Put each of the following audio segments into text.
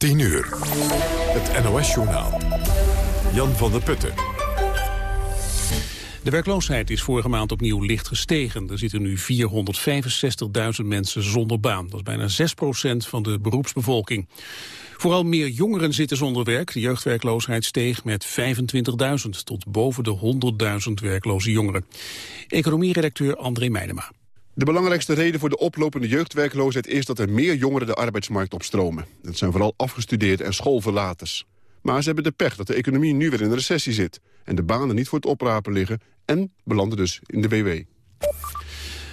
10 uur. Het NOS-journaal. Jan van der Putten. De werkloosheid is vorige maand opnieuw licht gestegen. Er zitten nu 465.000 mensen zonder baan. Dat is bijna 6% van de beroepsbevolking. Vooral meer jongeren zitten zonder werk. De jeugdwerkloosheid steeg met 25.000 tot boven de 100.000 werkloze jongeren. Economieredacteur André Meijnema. De belangrijkste reden voor de oplopende jeugdwerkloosheid is dat er meer jongeren de arbeidsmarkt opstromen. Dat zijn vooral afgestudeerde en schoolverlaters. Maar ze hebben de pech dat de economie nu weer in een recessie zit... en de banen niet voor het oprapen liggen en belanden dus in de WW.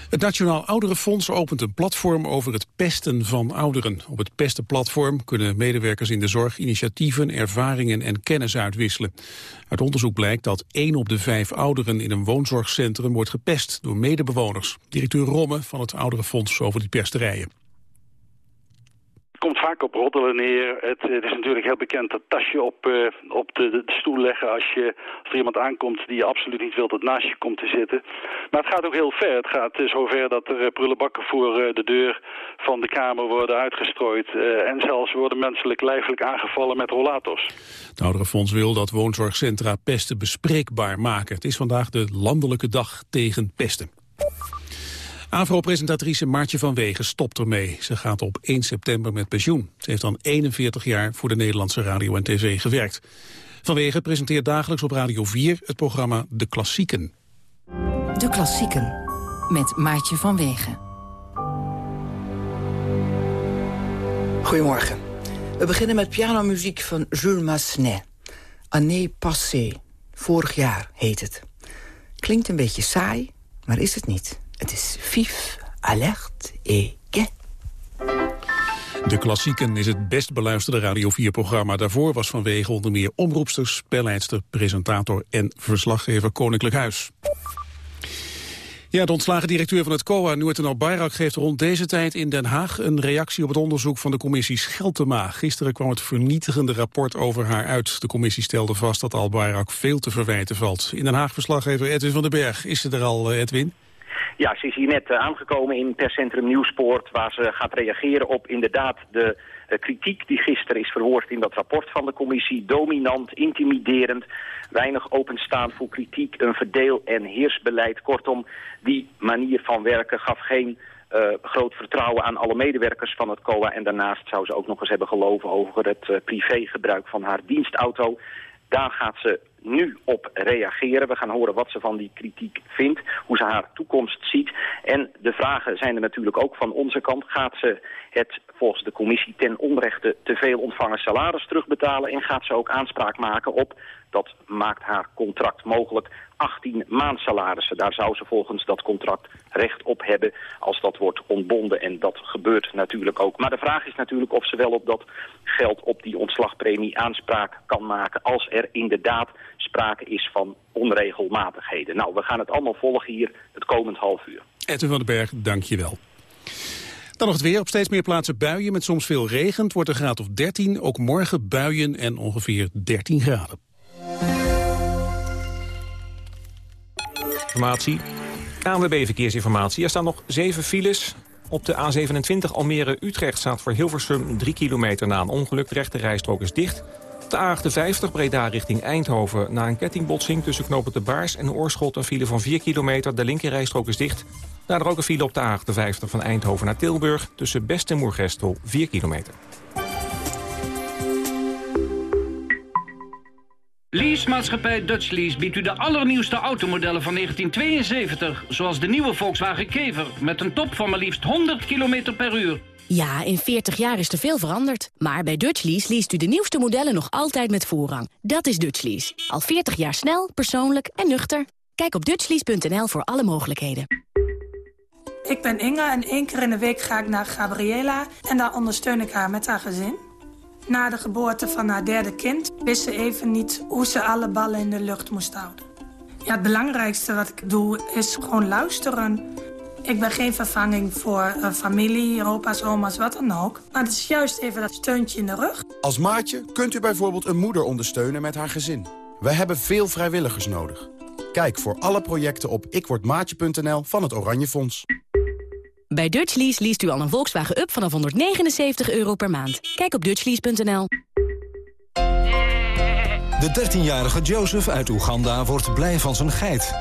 Het Nationaal Ouderenfonds opent een platform over het pesten van ouderen. Op het pestenplatform kunnen medewerkers in de zorg initiatieven, ervaringen en kennis uitwisselen. Uit onderzoek blijkt dat één op de vijf ouderen in een woonzorgcentrum wordt gepest door medebewoners. Directeur Romme van het Ouderenfonds over die pesterijen komt vaak op roddelen neer. Het, het, is natuurlijk heel bekend dat tasje op, uh, op de, stoel leggen als, je, als er iemand aankomt die je absoluut niet wilt dat naast je komt te zitten. Maar het gaat ook heel ver. Het gaat uh, zover dat er prullenbakken voor de deur van de kamer worden uitgestrooid. en zelfs worden menselijk lijfelijk aangevallen met rollators. Het Ouderenfonds wil dat woonzorgcentra pesten bespreekbaar maken. Het is vandaag de landelijke dag tegen pesten. AVRO-presentatrice Maartje van Wegen stopt ermee. Ze gaat op 1 september met pensioen. Ze heeft dan 41 jaar voor de Nederlandse radio en tv gewerkt. Van Wegen presenteert dagelijks op Radio 4 het programma De Klassieken. De Klassieken, met Maartje van Wegen. Goedemorgen. We beginnen met pianomuziek van Jules Massenet. Année passée. Vorig jaar heet het. Klinkt een beetje saai, maar is het niet. Het is vif, alert et gai. De Klassieken is het best beluisterde Radio 4-programma. Daarvoor was vanwege onder meer omroepster, spelleidster, presentator en verslaggever Koninklijk Huis. Ja, de ontslagen directeur van het COA, Noorten Bayrak, geeft rond deze tijd in Den Haag een reactie op het onderzoek van de commissie Scheltema. Gisteren kwam het vernietigende rapport over haar uit. De commissie stelde vast dat Al Bayrak veel te verwijten valt. In Den Haag verslaggever Edwin van den Berg. Is ze er al, eh, Edwin? Ja, ze is hier net uh, aangekomen in perscentrum Nieuwspoort... waar ze gaat reageren op inderdaad de uh, kritiek die gisteren is verwoord in dat rapport van de commissie. Dominant, intimiderend, weinig openstaan voor kritiek, een verdeel- en heersbeleid. Kortom, die manier van werken gaf geen... Uh, groot vertrouwen aan alle medewerkers van het COA. En daarnaast zou ze ook nog eens hebben geloven over het privégebruik van haar dienstauto. Daar gaat ze nu op reageren. We gaan horen wat ze van die kritiek vindt, hoe ze haar toekomst ziet. En de vragen zijn er natuurlijk ook van onze kant. Gaat ze het volgens de commissie ten onrechte te veel ontvangen salaris terugbetalen... en gaat ze ook aanspraak maken op, dat maakt haar contract mogelijk, 18 maandsalarissen. Daar zou ze volgens dat contract recht op hebben als dat wordt ontbonden. En dat gebeurt natuurlijk ook. Maar de vraag is natuurlijk of ze wel op dat geld op die ontslagpremie aanspraak kan maken... als er inderdaad sprake is van onregelmatigheden. Nou, we gaan het allemaal volgen hier het komend half uur. Edwin van den Berg, dank je wel. Dan nog het weer. Op steeds meer plaatsen buien met soms veel regen. Het wordt een graad of 13. Ook morgen buien en ongeveer 13 graden. Informatie. ANWB Verkeersinformatie. Er staan nog zeven files. Op de A27 Almere-Utrecht staat voor Hilversum 3 kilometer na een ongeluk. De rechte rijstrook is dicht. De A58 Breda richting Eindhoven. Na een kettingbotsing tussen knopen de Baars en Oorschot... een file van 4 kilometer. De linkerrijstrook is dicht. Daardoor ook een file op de A58 van Eindhoven naar Tilburg... tussen Best en Moergestel 4 kilometer. Leasemaatschappij Dutch Lease biedt u de allernieuwste automodellen van 1972... zoals de nieuwe Volkswagen Kever met een top van maar liefst 100 km per uur... Ja, in 40 jaar is er veel veranderd. Maar bij Dutchlease leest u de nieuwste modellen nog altijd met voorrang. Dat is Dutchlease. Al 40 jaar snel, persoonlijk en nuchter. Kijk op dutchlease.nl voor alle mogelijkheden. Ik ben Inge en één keer in de week ga ik naar Gabriela... en daar ondersteun ik haar met haar gezin. Na de geboorte van haar derde kind wist ze even niet... hoe ze alle ballen in de lucht moest houden. Ja, het belangrijkste wat ik doe is gewoon luisteren... Ik ben geen vervanging voor uh, familie, opa's, oma's, wat dan ook. Maar het is juist even dat steuntje in de rug. Als maatje kunt u bijvoorbeeld een moeder ondersteunen met haar gezin. We hebben veel vrijwilligers nodig. Kijk voor alle projecten op ikwordmaatje.nl van het Oranje Fonds. Bij Dutchlease leest u al een Volkswagen Up vanaf 179 euro per maand. Kijk op dutchlease.nl. De 13-jarige Joseph uit Oeganda wordt blij van zijn geit.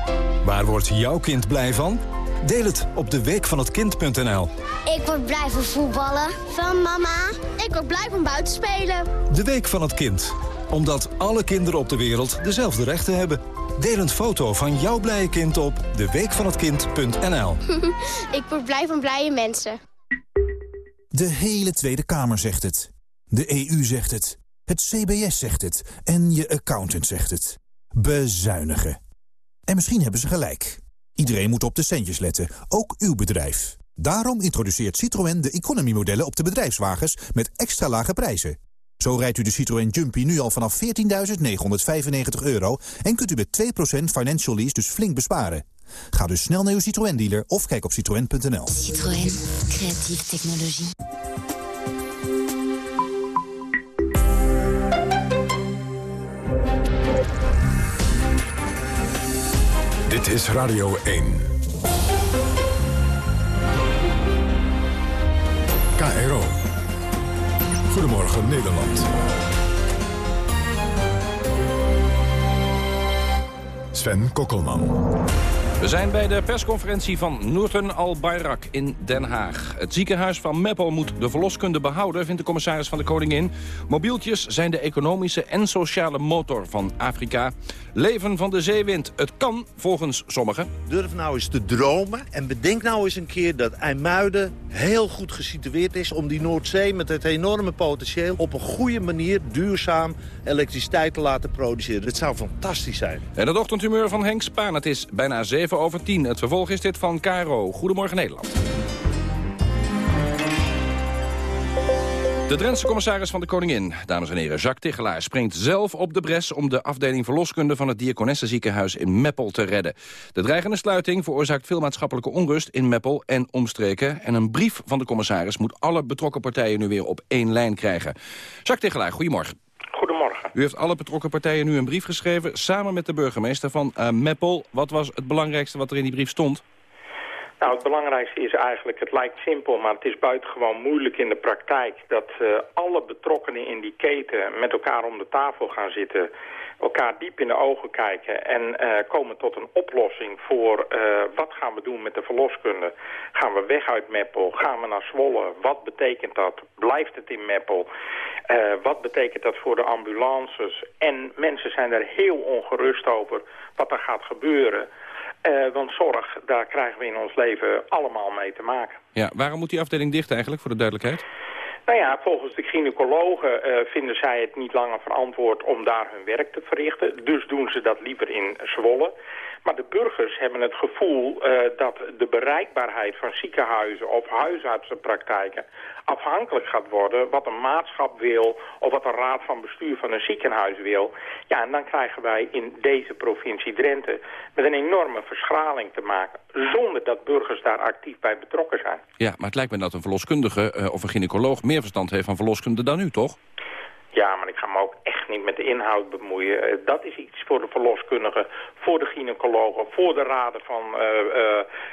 Waar wordt jouw kind blij van? Deel het op de weekvanhetkind.nl. Ik word blij van voetballen. Van mama. Ik word blij van buiten spelen. De Week van het Kind. Omdat alle kinderen op de wereld dezelfde rechten hebben. Deel een foto van jouw blije kind op deweekvanhetkind.nl. ik word blij van blije mensen. De hele Tweede Kamer zegt het. De EU zegt het. Het CBS zegt het. En je accountant zegt het. Bezuinigen. En misschien hebben ze gelijk. Iedereen moet op de centjes letten, ook uw bedrijf. Daarom introduceert Citroën de economy-modellen op de bedrijfswagens met extra lage prijzen. Zo rijdt u de Citroën Jumpy nu al vanaf 14.995 euro... en kunt u met 2% financial lease dus flink besparen. Ga dus snel naar uw Citroën-dealer of kijk op citroën.nl. Citroën. Creatieve technologie. Dit is Radio 1. KRO. Goedemorgen Nederland. Sven Kokkelman. We zijn bij de persconferentie van Noorten Al-Bayrak in Den Haag. Het ziekenhuis van Meppel moet de verloskunde behouden, vindt de commissaris van de Koningin. Mobieltjes zijn de economische en sociale motor van Afrika. Leven van de zeewind. Het kan, volgens sommigen. Durf nou eens te dromen en bedenk nou eens een keer dat IJmuiden heel goed gesitueerd is... om die Noordzee met het enorme potentieel op een goede manier duurzaam elektriciteit te laten produceren. Het zou fantastisch zijn. En het ochtendhumeur van Henk Spaan. Het is bijna 7 over 10. Het vervolg is dit van Caro. Goedemorgen Nederland. De Drentse commissaris van de Koningin, dames en heren, Jacques Tichelaar... springt zelf op de bres om de afdeling verloskunde... van het Diakonessenziekenhuis in Meppel te redden. De dreigende sluiting veroorzaakt veel maatschappelijke onrust... in Meppel en omstreken. En een brief van de commissaris moet alle betrokken partijen... nu weer op één lijn krijgen. Jacques Tichelaar, goedemorgen. U heeft alle betrokken partijen nu een brief geschreven... samen met de burgemeester van uh, Meppel. Wat was het belangrijkste wat er in die brief stond? Nou, het belangrijkste is eigenlijk, het lijkt simpel, maar het is buitengewoon moeilijk in de praktijk... dat uh, alle betrokkenen in die keten met elkaar om de tafel gaan zitten... elkaar diep in de ogen kijken en uh, komen tot een oplossing voor... Uh, wat gaan we doen met de verloskunde? Gaan we weg uit Meppel? Gaan we naar Zwolle? Wat betekent dat? Blijft het in Meppel? wat betekent dat voor de ambulances? En mensen zijn er heel ongerust over wat er gaat gebeuren... Uh, want zorg, daar krijgen we in ons leven allemaal mee te maken. Ja, waarom moet die afdeling dicht eigenlijk, voor de duidelijkheid? Nou ja, volgens de gynaecologen uh, vinden zij het niet langer verantwoord om daar hun werk te verrichten. Dus doen ze dat liever in Zwolle. Maar de burgers hebben het gevoel uh, dat de bereikbaarheid van ziekenhuizen of huisartsenpraktijken afhankelijk gaat worden wat een maatschap wil of wat een raad van bestuur van een ziekenhuis wil. Ja, en dan krijgen wij in deze provincie Drenthe met een enorme verschraling te maken zonder dat burgers daar actief bij betrokken zijn. Ja, maar het lijkt me dat een verloskundige uh, of een gynaecoloog meer verstand heeft van verloskunde dan u, toch? Ja, maar ik ga me ook echt niet met de inhoud bemoeien. Uh, dat is iets voor de verloskundigen, voor de gynaecologen, voor de raden van uh,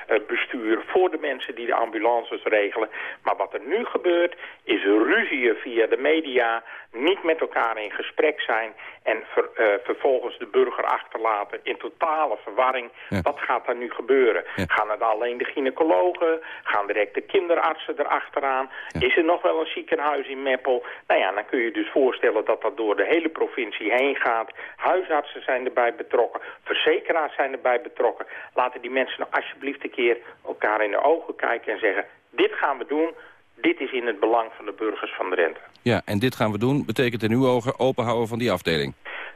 uh, bestuur, voor de mensen die de ambulances regelen. Maar wat er nu gebeurt, is ruzieën via de media, niet met elkaar in gesprek zijn en ver, vervolgens de burger achterlaten in totale verwarring. Ja. Wat gaat er nu gebeuren? Ja. Gaan het alleen de gynaecologen? Gaan direct de kinderartsen erachteraan? Ja. Is er nog wel een ziekenhuis in Meppel? Nou ja, dan kun je dus voorstellen dat dat door de hele provincie heen gaat. Huisartsen zijn erbij betrokken, verzekeraars zijn erbij betrokken. Laten die mensen nou alsjeblieft een keer elkaar in de ogen kijken en zeggen... dit gaan we doen, dit is in het belang van de burgers van Drenthe. Ja, en dit gaan we doen betekent in uw ogen openhouden van die afdeling.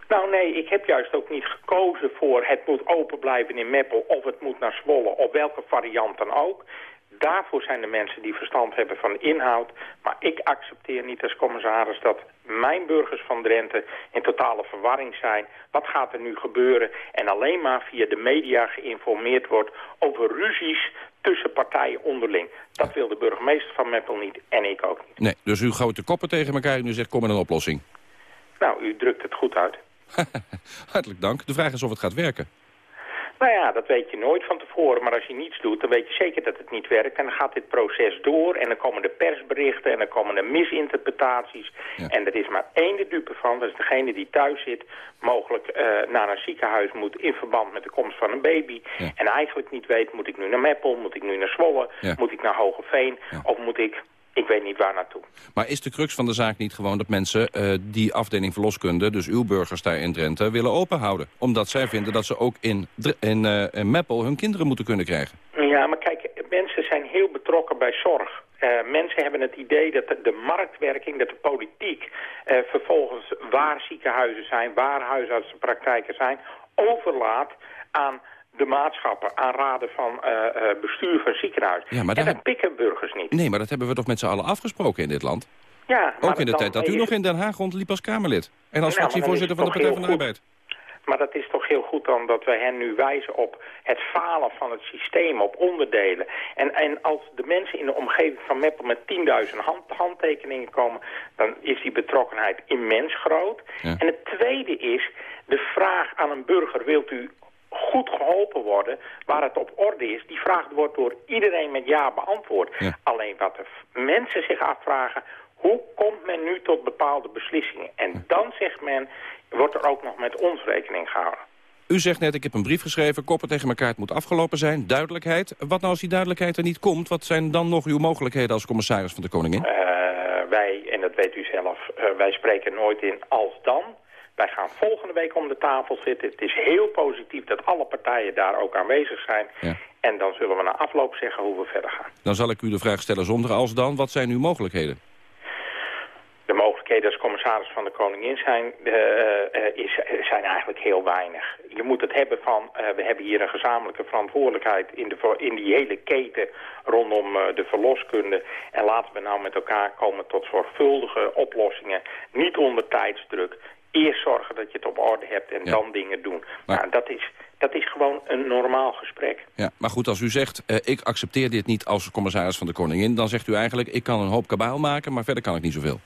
Nou nee, ik heb juist ook niet gekozen voor het moet open blijven in Meppel of het moet naar Zwolle, of welke variant dan ook. Daarvoor zijn de mensen die verstand hebben van de inhoud. Maar ik accepteer niet als commissaris dat mijn burgers van Drenthe in totale verwarring zijn. Wat gaat er nu gebeuren? En alleen maar via de media geïnformeerd wordt over ruzies tussen partijen onderling. Dat wil de burgemeester van Meppel niet en ik ook niet. Nee, dus u gooit de koppen tegen elkaar en u zegt kom met een oplossing. Nou, u drukt het goed uit. Hartelijk dank. De vraag is of het gaat werken. Nou ja, dat weet je nooit van tevoren. Maar als je niets doet, dan weet je zeker dat het niet werkt. En dan gaat dit proces door en dan komen de persberichten en dan komen de misinterpretaties. En er is maar één de dupe van, dat is degene die thuis zit, mogelijk eh, naar een ziekenhuis moet in verband met de komst van een baby. En eigenlijk niet weet, moet ik nu naar Meppel, moet ik nu naar Zwolle, moet ik naar Hogeveen of moet ik ik weet niet waar naartoe. Maar is de crux van de zaak niet gewoon dat mensen uh, die afdeling verloskunde... dus uw burgers daar in Drenthe, willen openhouden? Omdat zij vinden dat ze ook in, in, uh, in Meppel hun kinderen moeten kunnen krijgen. Ja, maar kijk, mensen zijn heel betrokken bij zorg. Uh, mensen hebben het idee dat de, de marktwerking, dat de politiek... vervolgens waar ziekenhuizen zijn, waar huisartsenpraktijken zijn... overlaat aan de maatschappen aanraden van uh, bestuur van ziekenhuis. Ja, maar en dat pikken burgers niet. Nee, maar dat hebben we toch met z'n allen afgesproken in dit land? Ja, Ook in de tijd dat u nog in Den Haag rondliep als Kamerlid. En als fractievoorzitter van de Partij van de Arbeid. Maar dat is toch heel goed dan dat wij hen nu wijzen op het falen van het systeem, op onderdelen. En, en als de mensen in de omgeving van Meppel met 10.000 hand, handtekeningen komen, dan is die betrokkenheid immens groot. En het tweede is de vraag aan een burger, wilt u goed geholpen worden, waar het op orde is, die vraag wordt door iedereen met ja beantwoord. Alleen wat de mensen zich afvragen, hoe komt men nu tot bepaalde beslissingen? En dan zegt men, wordt er ook nog met ons rekening gehouden. U zegt net, ik heb een brief geschreven, koppen tegen elkaar, het moet afgelopen zijn, duidelijkheid. Wat nou als die duidelijkheid er niet komt? Wat zijn dan nog uw mogelijkheden als commissaris van de Koningin? Uh, wij, en dat weet u zelf, uh, wij spreken nooit in als dan. Wij gaan volgende week om de tafel zitten. Het is heel positief dat alle partijen daar ook aanwezig zijn. Ja. En dan zullen we na afloop zeggen hoe we verder gaan. Dan zal ik u de vraag stellen zonder als dan. Wat zijn uw mogelijkheden? De mogelijkheden als commissaris van de Koningin zijn, uh, is, zijn eigenlijk heel weinig. Je moet het hebben van, uh, we hebben hier een gezamenlijke verantwoordelijkheid in, de, in die hele keten rondom de verloskunde. En laten we nou met elkaar komen tot zorgvuldige oplossingen, niet onder tijdsdruk eerst zorgen dat je het op orde hebt en dan dingen doen. Maar nou, dat is, dat is gewoon een normaal gesprek. Ja, maar goed, als u zegt, uh, ik accepteer dit niet als commissaris van de Koningin... dan zegt u eigenlijk, ik kan een hoop kabaal maken, maar verder kan ik niet zoveel.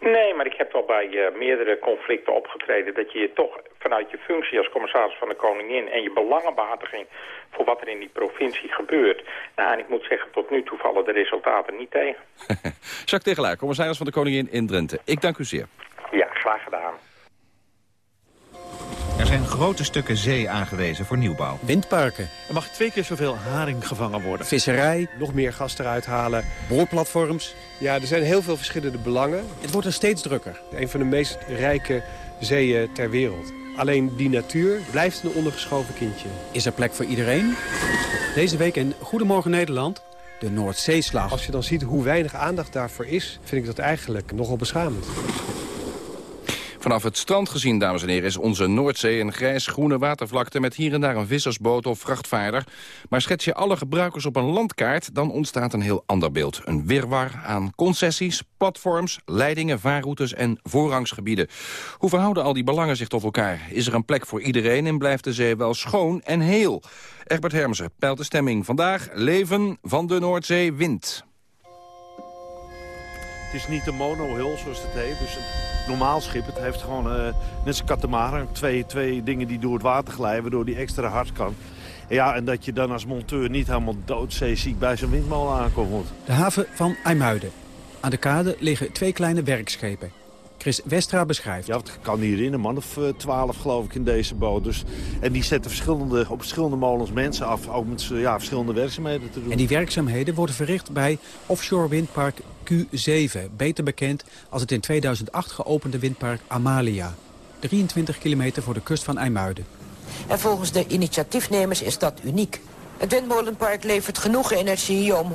Nee, maar ik heb wel bij uh, meerdere conflicten opgetreden... dat je je toch vanuit je functie als commissaris van de Koningin... en je belangenbehartiging voor wat er in die provincie gebeurt... nou, en ik moet zeggen, tot nu toe vallen de resultaten niet tegen. Jacques Tegelaar, commissaris van de Koningin in Drenthe. Ik dank u zeer. Ja, graag gedaan. Er zijn grote stukken zee aangewezen voor nieuwbouw. Windparken. Er mag twee keer zoveel haring gevangen worden. Visserij. Nog meer gas eruit halen. Boorplatforms. Ja, er zijn heel veel verschillende belangen. Het wordt er steeds drukker. Een van de meest rijke zeeën ter wereld. Alleen die natuur blijft een ondergeschoven kindje. Is er plek voor iedereen? Deze week in Goedemorgen Nederland de Noordzeeslag. Als je dan ziet hoe weinig aandacht daarvoor is, vind ik dat eigenlijk nogal beschamend. Vanaf het strand gezien, dames en heren, is onze Noordzee een grijs-groene watervlakte... met hier en daar een vissersboot of vrachtvaarder. Maar schets je alle gebruikers op een landkaart, dan ontstaat een heel ander beeld. Een wirwar aan concessies, platforms, leidingen, vaarroutes en voorrangsgebieden. Hoe verhouden al die belangen zich tot elkaar? Is er een plek voor iedereen en blijft de zee wel schoon en heel? Egbert Hermsen peilt de stemming. Vandaag leven van de Noordzee wind. Het is niet een monohul, zoals het heet. Dus normaal schip. Het heeft gewoon, uh, net als katamaran, twee, twee dingen die door het water glijden... waardoor die extra hard kan. Ja, en dat je dan als monteur niet helemaal doodzeeziek bij zo'n windmolen aankomt. De haven van IJmuiden. Aan de kade liggen twee kleine werkschepen. Chris Westra beschrijft. Ja, het kan hierin, een man of eh, twaalf geloof ik in deze boot. Dus, en die zetten verschillende, op verschillende molens mensen af, ook met ja, verschillende werkzaamheden te doen. En die werkzaamheden worden verricht bij offshore windpark Q7, beter bekend als het in 2008 geopende windpark Amalia. 23 kilometer voor de kust van IJmuiden. En volgens de initiatiefnemers is dat uniek. Het windmolenpark levert genoeg energie om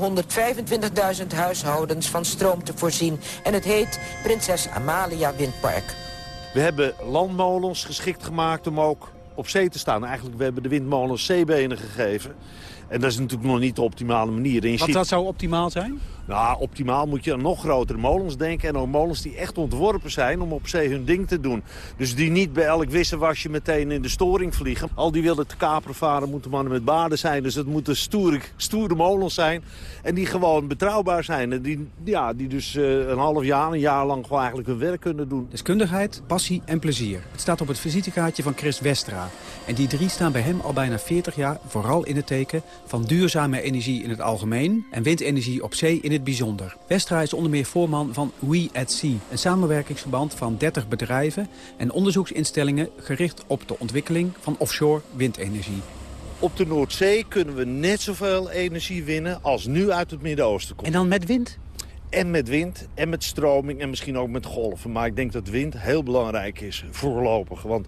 125.000 huishoudens van stroom te voorzien. En het heet Prinses Amalia Windpark. We hebben landmolens geschikt gemaakt om ook op zee te staan. Eigenlijk, we hebben de windmolens zeebenen gegeven. En dat is natuurlijk nog niet de optimale manier. Je Wat ziet- dat zou optimaal zijn? Nou, optimaal moet je aan nog grotere molens denken. En ook molens die echt ontworpen zijn om op zee hun ding te doen. Dus die niet bij elk wisselwasje meteen in de storing vliegen. Al die willen te kaperen varen moeten mannen met baarden zijn. Dus het moeten stoere, stoere molens zijn. En die gewoon betrouwbaar zijn. En die, ja, die dus eh, een half jaar, een jaar lang gewoon eigenlijk hun werk kunnen doen. Deskundigheid, passie en plezier. Het staat op het visitekaartje van Chris Westra. En die drie staan bij hem al bijna 40 jaar vooral in het teken van duurzame energie in het algemeen en windenergie op zee in het bijzonder. Westra is onder meer voorman van We at Sea, een samenwerkingsverband van 30 bedrijven en onderzoeksinstellingen gericht op de ontwikkeling van offshore windenergie. Op de Noordzee kunnen we net zoveel energie winnen als nu uit het Midden-Oosten komt. En dan met wind? En met wind, en met stroming, en misschien ook met golven. Maar ik denk dat wind heel belangrijk is, voorlopig. Want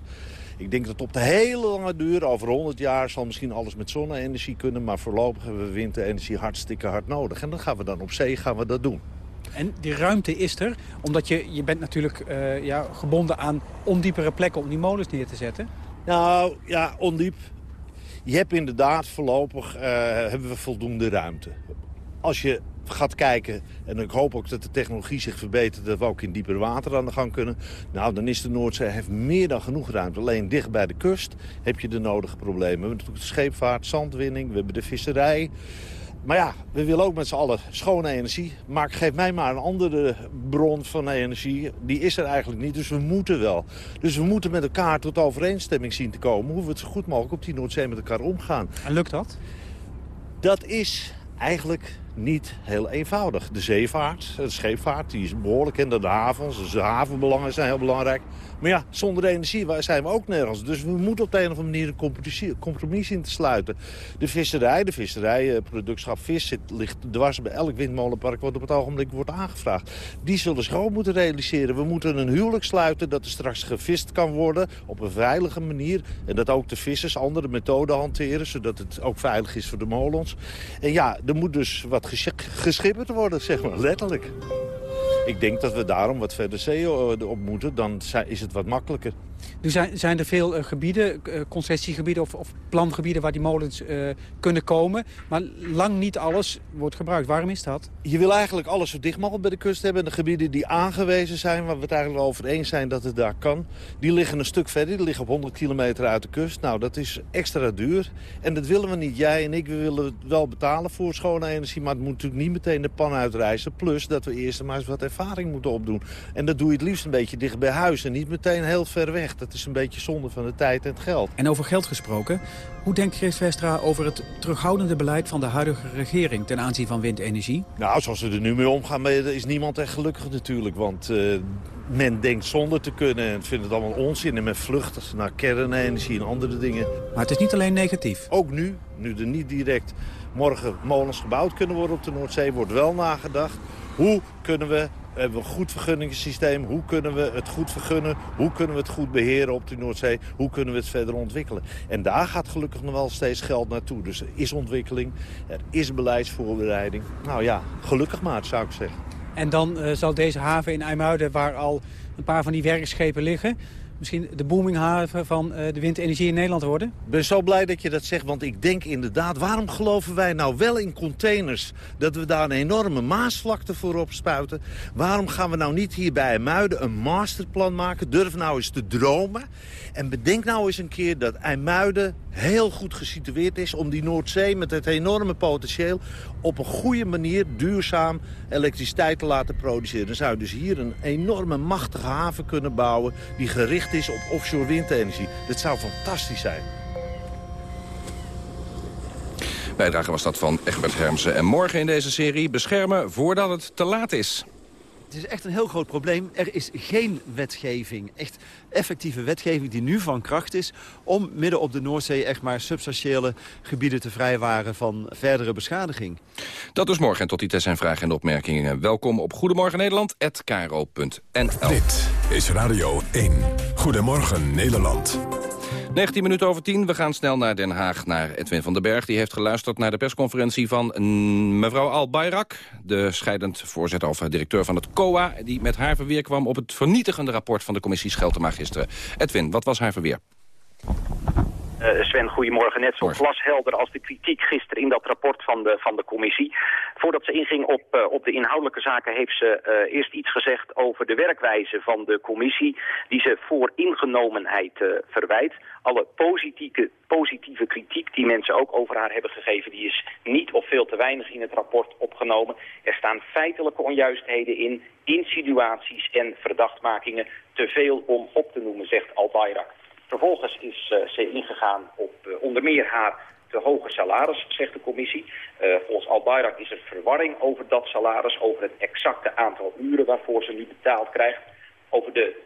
ik denk dat op de hele lange duur, over 100 jaar... zal misschien alles met zonne-energie kunnen. Maar voorlopig hebben we windenergie hartstikke hard nodig. En dan gaan we dan op zee gaan we dat doen. En die ruimte is er, omdat je, je bent natuurlijk eh, ja, gebonden aan ondiepere plekken om die molens neer te zetten. Nou, ja, ondiep. Je hebt inderdaad voorlopig eh, hebben we voldoende ruimte. Als je gaat kijken, en ik hoop ook dat de technologie zich verbetert... dat we ook in dieper water aan de gang kunnen... nou, dan is de Noordzee heeft meer dan genoeg ruimte. Alleen dicht bij de kust heb je de nodige problemen. We hebben natuurlijk de scheepvaart, zandwinning, we hebben de visserij... Maar ja, we willen ook met z'n allen schone energie. Maar geef mij maar een andere bron van energie. Die is er eigenlijk niet, dus we moeten wel. Dus we moeten met elkaar tot overeenstemming zien te komen... hoe we het zo goed mogelijk op die Noordzee met elkaar omgaan. En lukt dat? Dat is eigenlijk niet heel eenvoudig. De zeevaart, de scheepvaart, die is behoorlijk. En de havens, dus de havenbelangen zijn heel belangrijk. Maar ja, zonder energie zijn we ook nergens. Dus we moeten op de een of andere manier een compromis- in te sluiten. De visserij, de visserijproductschap vis zit, ligt dwars bij elk windmolenpark... wat op het ogenblik wordt aangevraagd. Die zullen zich ook moeten realiseren. We moeten een huwelijk sluiten dat er straks gevist kan worden... op een veilige manier. En dat ook de vissers andere methoden hanteren... zodat het ook veilig is voor de molens. En ja, er moet dus wat gesch- geschipperd worden, zeg maar, letterlijk. Ik denk dat we daarom wat verder zee eh, op moeten. Dan is het wat makkelijker. Nu zijn, zijn er veel eh, gebieden, eh, concessiegebieden of, of plangebieden waar die molens eh, kunnen komen. Maar lang niet alles wordt gebruikt. Waarom is dat? Je wil eigenlijk alles zo dicht mogelijk bij de kust hebben. En de gebieden die aangewezen zijn, waar we het eigenlijk over eens zijn dat het daar kan... die liggen een stuk verder, die liggen op 100 kilometer uit de kust. Nou, dat is extra duur. En dat willen we niet. Jij en ik, willen wel betalen voor schone energie... maar het moet natuurlijk niet meteen de pan uitreizen. Plus dat we eerst maar eens wat ervaring moeten opdoen. En dat doe je het liefst een beetje dicht bij huis en niet meteen heel ver weg. Dat is een beetje zonde van de tijd en het geld. En over geld gesproken, hoe denkt Chris Vestra over het terughoudende beleid van de huidige regering ten aanzien van windenergie? Nou, zoals we er nu mee omgaan, is niemand echt gelukkig natuurlijk. Want eh, men denkt zonder te kunnen en vindt het allemaal onzin. En men vlucht naar kernenergie en andere dingen. Maar het is niet alleen negatief. Ook nu, nu er niet direct morgen molens gebouwd kunnen worden op de Noordzee... wordt wel nagedacht. Hoe kunnen we hebben we een goed vergunningssysteem. Hoe kunnen we het goed vergunnen? Hoe kunnen we het goed beheren op de Noordzee? Hoe kunnen we het verder ontwikkelen? En daar gaat gelukkig nog wel steeds geld naartoe. Dus er is ontwikkeling, er is beleidsvoorbereiding. Nou ja, gelukkig maar, zou ik zeggen. En dan eh, zal deze haven in IJmuiden, waar al een paar van die werkschepen liggen... misschien de boominghaven van eh, de windenergie in Nederland worden? Ik ben zo blij dat je dat zegt, want ik denk inderdaad... waarom geloven wij nou wel in containers dat we daar een enorme maasvlakte voor opspuiten? Waarom gaan we nou niet hier bij IJmuiden een masterplan maken? Durf nou eens te dromen. En bedenk nou eens een keer dat IJmuiden heel goed gesitueerd is... om die Noordzee met het enorme potentieel op een goede manier duurzaam elektriciteit te laten produceren. Dan zou je dus hier een enorme machtige haven kunnen bouwen... die gericht is op offshore windenergie. Dat zou fantastisch zijn. Bijdrage was dat van Egbert Hermsen. En morgen in deze serie beschermen voordat het te laat is. Het is echt een heel groot probleem. Er is geen wetgeving, echt effectieve wetgeving die nu van kracht is... om midden op de Noordzee echt maar substantiële gebieden te vrijwaren van verdere beschadiging. Dat dus morgen. En tot die test en vragen en opmerkingen. Welkom op Goedemorgen Nederland@kro.nl. Dit is Radio 1. Goedemorgen Nederland. 19 minuten over 10. We gaan snel naar Den Haag, naar Edwin van den Berg. Die heeft geluisterd naar de persconferentie van mevrouw Al Bayrak... de scheidend voorzitter of directeur van het COA... die met haar verweer kwam op het vernietigende rapport van de commissie Scheltema. Edwin, wat was haar verweer? Eh, Uh, Sven, goedemorgen. Net zo glashelder als de kritiek gisteren in dat rapport van de, van de commissie. Voordat ze inging op, uh, op de inhoudelijke zaken heeft ze uh, eerst iets gezegd over de werkwijze van de commissie. Die ze voor ingenomenheid verwijt. Alle positieve, positieve kritiek die mensen ook over haar hebben gegeven... die is niet of veel te weinig in het rapport opgenomen. Er staan feitelijke onjuistheden in, insinuaties en verdachtmakingen. Te veel om op te noemen, zegt Al-Bayrak. Vervolgens is uh, ze ingegaan op uh, onder meer haar te hoge salaris, zegt de commissie. Uh, volgens Al-Bayrak is er verwarring over dat salaris, over het exacte aantal uren waarvoor ze nu betaald krijgt. Over de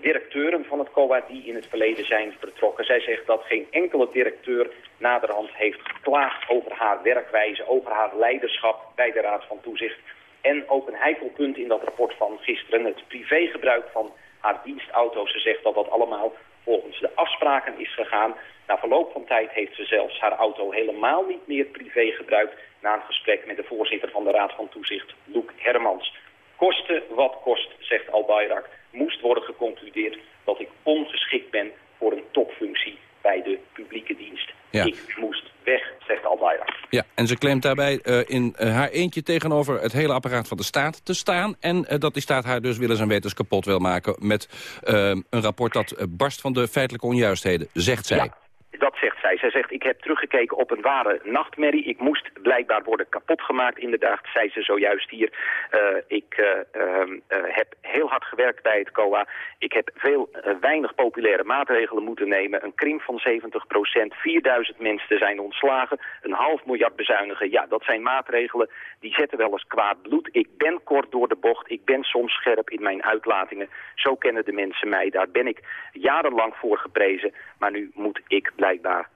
directeuren van het COA die in het verleden zijn vertrokken. Zij zegt dat geen enkele directeur naderhand heeft geklaagd over haar werkwijze, over haar leiderschap bij de Raad van Toezicht. En ook een heikel punt in dat rapport van gisteren, het privégebruik van haar dienstauto. Ze zegt dat dat allemaal volgens de afspraken is gegaan. Na verloop van tijd heeft ze zelfs haar auto helemaal niet meer privé gebruikt... na een gesprek met de voorzitter van de Raad van Toezicht, Loek Hermans. Kosten wat kost, zegt Al-Bayrak, moest worden geconcludeerd... dat ik ongeschikt ben voor een topfunctie bij de publieke dienst. Ja. Ik moest weg, zegt Al-Bayrak. Ja, en ze claimt daarbij uh, in uh, haar eentje tegenover het hele apparaat van de staat te staan. En uh, dat die staat haar dus willens en wetens kapot wil maken... met een rapport dat barst van de feitelijke onjuistheden, zegt zij. Ja dat zegt zij. Zij zegt, ik heb teruggekeken op een ware nachtmerrie. Ik moest blijkbaar worden kapotgemaakt, inderdaad, zei ze zojuist hier. Uh, ik uh, uh, heb heel hard gewerkt bij het COA. Ik heb veel weinig populaire maatregelen moeten nemen. Een krimp van 70 procent, 4000 mensen zijn ontslagen, een half miljard bezuinigen. Ja, dat zijn maatregelen die zetten wel eens kwaad bloed. Ik ben kort door de bocht, ik ben soms scherp in mijn uitlatingen. Zo kennen de mensen mij, daar ben ik jarenlang voor geprezen. Maar nu moet ik blijkbaar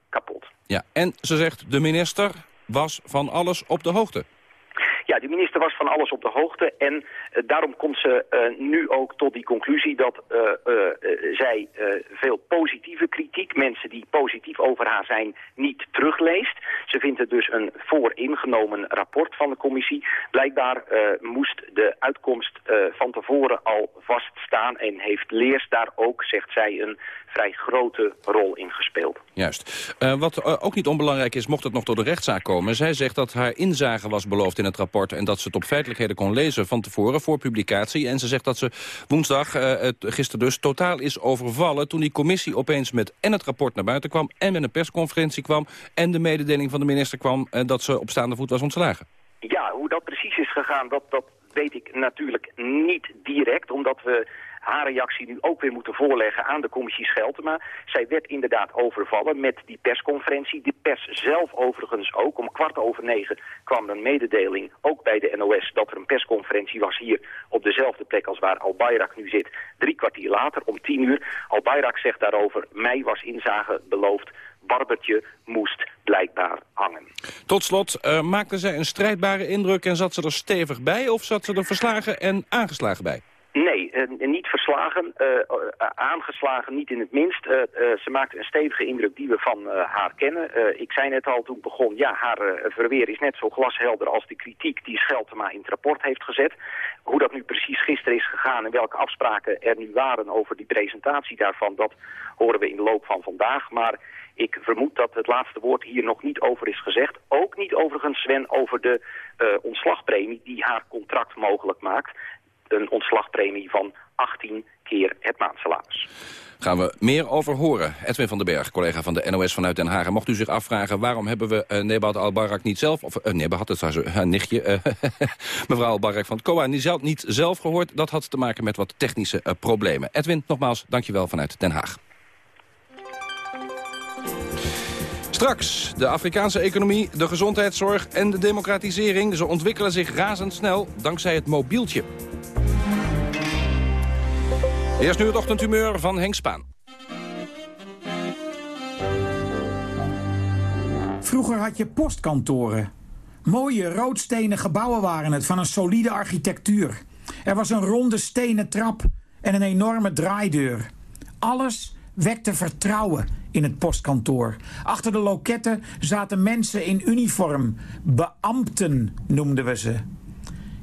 Ja, en ze zegt, de minister was van alles op de hoogte. Ja, de minister was van alles op de hoogte en uh, daarom komt ze uh, nu ook tot die conclusie dat uh, zij veel positieve kritiek, mensen die positief over haar zijn, niet terugleest. Ze vindt het dus een vooringenomen rapport van de commissie. Blijkbaar moest de uitkomst van tevoren al vaststaan en heeft Leers daar ook, zegt zij, een vrij grote rol in gespeeld. Juist. wat ook niet onbelangrijk is, mocht het nog tot de rechtszaak komen. Zij zegt dat haar inzage was beloofd in het rapport en dat ze het op feitelijkheden kon lezen van tevoren voor publicatie. En ze zegt dat ze woensdag, het, gisteren dus, totaal is overvallen... toen die commissie opeens met en het rapport naar buiten kwam... en met een persconferentie kwam en de mededeling van de minister kwam... Uh, dat ze op staande voet was ontslagen. Ja, hoe dat precies is gegaan, dat, dat weet ik natuurlijk niet direct... omdat we haar reactie nu ook weer moeten voorleggen aan de commissie Scheltema. Zij werd inderdaad overvallen met die persconferentie. De pers zelf overigens ook. Om kwart over negen kwam een mededeling, ook bij de NOS, dat er een persconferentie was hier op dezelfde plek als waar Al-Bayrak nu zit. Drie kwartier later, om tien uur. Al-Bayrak zegt daarover, mij was inzage beloofd. Barbertje moest blijkbaar hangen. Tot slot, uh, maakte zij een strijdbare indruk en zat ze er stevig bij... of zat ze er verslagen en aangeslagen bij? Nee, uh, niet verslagen, uh, uh, aangeslagen niet in het minst. ze maakte een stevige indruk die we van haar kennen. ik zei net al toen begon, ja, haar verweer is net zo glashelder als de kritiek die Scheltema in het rapport heeft gezet. Hoe dat nu precies gisteren is gegaan en welke afspraken er nu waren over die presentatie daarvan, dat horen we in de loop van vandaag. Maar ik vermoed dat het laatste woord hier nog niet over is gezegd. Ook niet overigens, Sven, over de ontslagpremie die haar contract mogelijk maakt een ontslagpremie van 18 keer het maandsalaris. Gaan we meer over horen. Edwin van den Berg, collega van de NOS vanuit Den Haag. Mocht u zich afvragen waarom hebben we uh, Nebat al-Barak niet zelf... of uh, Nebat had het trouwens, haar nichtje, uh, mevrouw al-Barak van het niet zelf, niet zelf gehoord. Dat had te maken met wat technische problemen. Edwin, nogmaals, dankjewel vanuit Den Haag. Straks, de Afrikaanse economie, de gezondheidszorg en de democratisering... ze ontwikkelen zich razendsnel dankzij het mobieltje. Eerst nu het ochtendhumeur van Henk Spaan. Vroeger had je postkantoren. Mooie roodstenen gebouwen waren het, van een solide architectuur. Er was een ronde stenen trap en een enorme draaideur. Alles wekte vertrouwen in het postkantoor. Achter de loketten zaten mensen in uniform. Beambten noemden we ze.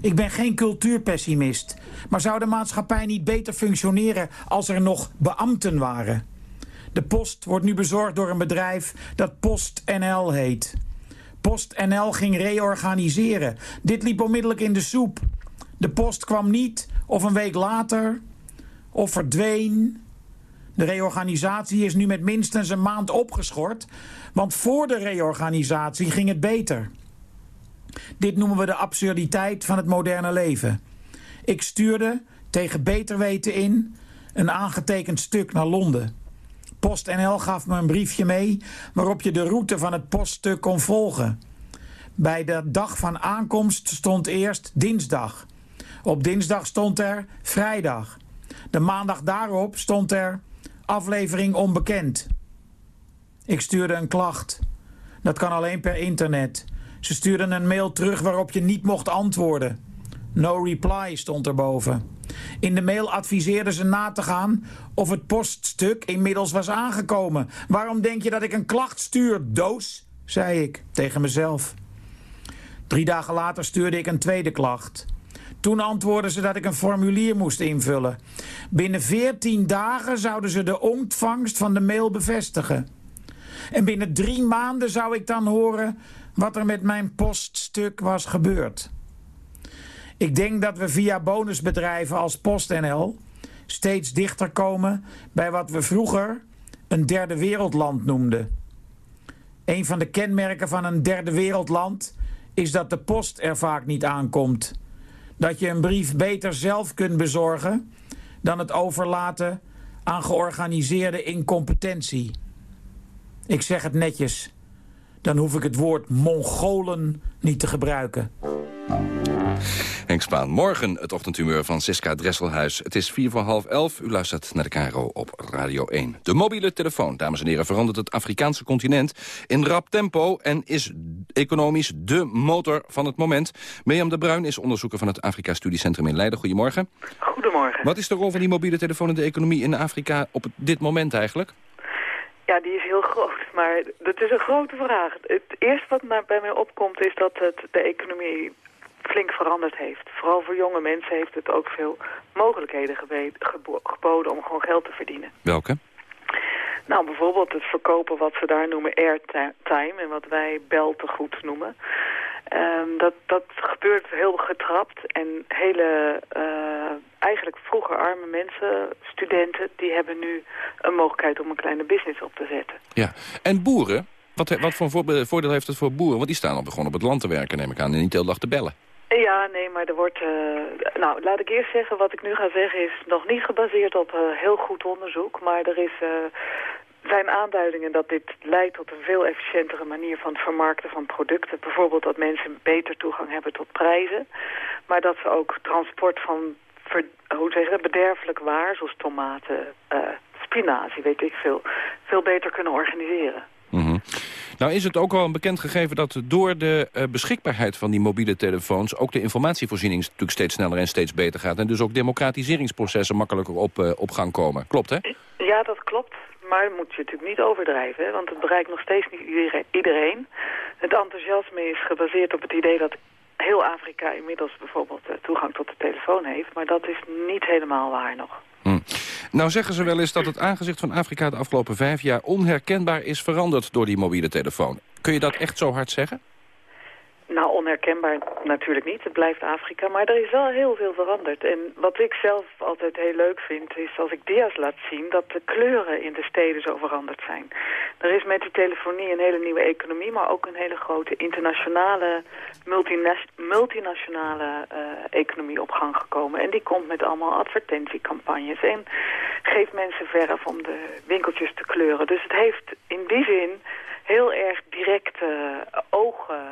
Ik ben geen cultuurpessimist. Maar zou de maatschappij niet beter functioneren als er nog beambten waren? De post wordt nu bezorgd door een bedrijf dat PostNL heet. PostNL ging reorganiseren. Dit liep onmiddellijk in de soep. De post kwam niet, of een week later, of verdween. De reorganisatie is nu met minstens een maand opgeschort, want voor de reorganisatie ging het beter. Dit noemen we de absurditeit van het moderne leven. Ik stuurde, tegen beter weten in, een aangetekend stuk naar Londen. PostNL gaf me een briefje mee waarop je de route van het poststuk kon volgen. Bij de dag van aankomst stond eerst dinsdag. Op dinsdag stond er vrijdag. De maandag daarop stond er aflevering onbekend. Ik stuurde een klacht. Dat kan alleen per internet. Ze stuurden een mail terug waarop je niet mocht antwoorden. No reply stond erboven. In de mail adviseerden ze na te gaan of het poststuk inmiddels was aangekomen. Waarom denk je dat ik een klacht stuur, doos? zei ik tegen mezelf. Drie dagen later stuurde ik een tweede klacht. Toen antwoordden ze dat ik een formulier moest invullen. Binnen veertien dagen zouden ze de ontvangst van de mail bevestigen. En binnen drie maanden zou ik dan horen wat er met mijn poststuk was gebeurd. Ik denk dat we via bonusbedrijven als PostNL steeds dichter komen bij wat we vroeger een derde wereldland noemden. Een van de kenmerken van een derde wereldland is dat de post er vaak niet aankomt. Dat je een brief beter zelf kunt bezorgen dan het overlaten aan georganiseerde incompetentie. Ik zeg het netjes. Dan hoef ik het woord Mongolen niet te gebruiken. Henk Spaan, morgen het ochtendhumeur van Siska Dresselhuis. Het is vier voor half elf. U luistert naar de KRO op Radio 1. De mobiele telefoon, dames en heren, verandert het Afrikaanse continent in rap tempo... en is economisch de motor van het moment. Mirjam de Bruin is onderzoeker van het Afrika Studiecentrum in Leiden. Goedemorgen. Goedemorgen. Wat is de rol van die mobiele telefoon in de economie in Afrika op dit moment eigenlijk? Ja, die is heel groot, maar dat is een grote vraag. Het eerste wat bij mij opkomt is dat het de economie flink veranderd heeft. Vooral voor jonge mensen heeft het ook veel mogelijkheden geboden om gewoon geld te verdienen. Welke? Nou, bijvoorbeeld het verkopen wat ze daar noemen airtime en wat wij beltegoed noemen. Um, dat, dat gebeurt heel getrapt en hele, uh, eigenlijk vroeger arme mensen, studenten, die hebben nu een mogelijkheid om een kleine business op te zetten. Ja, en boeren? Wat, wat voor voordeel heeft het voor boeren? Want die staan al begonnen op het land te werken, neem ik aan, en niet de hele dag te bellen. Ja, nee, maar er wordt... Uh, nou, laat ik eerst zeggen, wat ik nu ga zeggen is nog niet gebaseerd op uh, heel goed onderzoek. Maar er is, uh, zijn aanduidingen dat dit leidt tot een veel efficiëntere manier van het vermarkten van producten. Bijvoorbeeld dat mensen beter toegang hebben tot prijzen. Maar dat ze ook transport van, hoe zeg je bederfelijk waar, zoals tomaten, spinazie, weet ik veel, veel beter kunnen organiseren. Mm nou is het ook wel een bekend gegeven dat door de uh, beschikbaarheid van die mobiele telefoons... ook de informatievoorziening natuurlijk steeds sneller en steeds beter gaat. En dus ook democratiseringsprocessen makkelijker op, uh, op gang komen. Klopt, hè? Ja, dat klopt. Maar moet je natuurlijk niet overdrijven, hè? want het bereikt nog steeds niet iedereen. Het enthousiasme is gebaseerd op het idee dat heel Afrika inmiddels bijvoorbeeld toegang tot de telefoon heeft. Maar dat is niet helemaal waar nog. Hm. Nou zeggen ze wel eens dat het aangezicht van Afrika de afgelopen vijf jaar onherkenbaar is veranderd door die mobiele telefoon. Kun je dat echt zo hard zeggen? Nou, onherkenbaar natuurlijk niet. Het blijft Afrika. Maar er is wel heel veel veranderd. En wat ik zelf altijd heel leuk vind, is als ik dia's laat zien... dat de kleuren in de steden zo veranderd zijn. Er is met die telefonie een hele nieuwe economie... maar ook een hele grote internationale, multinationale uh, economie op gang gekomen. En die komt met allemaal advertentiecampagnes. En geeft mensen verf om de winkeltjes te kleuren. Dus het heeft in die zin heel erg direct uh, ogen,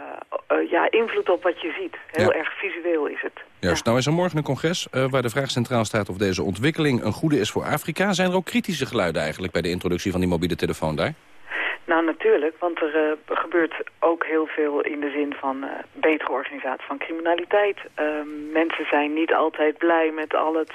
uh, ja, invloed op wat je ziet. Heel erg visueel is het. Juist, ja. nou is er morgen een congres uh, waar de vraag centraal staat of deze ontwikkeling een goede is voor Afrika. Zijn er ook kritische geluiden eigenlijk bij de introductie van die mobiele telefoon daar? Nou, natuurlijk, want er uh, gebeurt ook heel veel in de zin van uh, betere organisatie van criminaliteit. Uh, mensen zijn niet altijd blij met al het,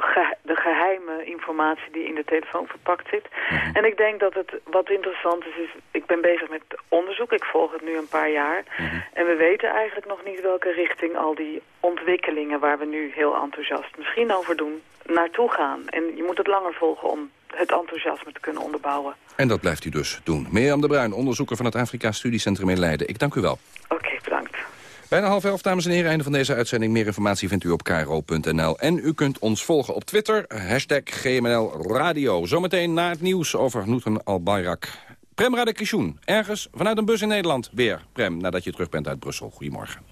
ge de geheime informatie die in de telefoon verpakt zit. -hmm. En ik denk dat het wat interessant is, is, ik ben bezig met onderzoek, ik volg het nu een paar jaar. -hmm. En we weten eigenlijk nog niet welke richting al die ontwikkelingen waar we nu heel enthousiast misschien over doen, naartoe gaan. En je moet het langer volgen om het enthousiasme te kunnen onderbouwen. En dat blijft u dus doen. Mirjam de Bruin, onderzoeker van het Afrika Studiecentrum in Leiden. Ik dank u wel. Oké, bedankt. Bijna half elf, dames en heren. Einde van deze uitzending. Meer informatie vindt u op kro.nl. En u kunt ons volgen op Twitter. Hashtag GMNL Radio. Zometeen na het nieuws over Noeten al-Bayrak. Prem Radakishun, ergens vanuit een bus in Nederland. Weer, Prem, nadat je terug bent uit Brussel. Goedemorgen.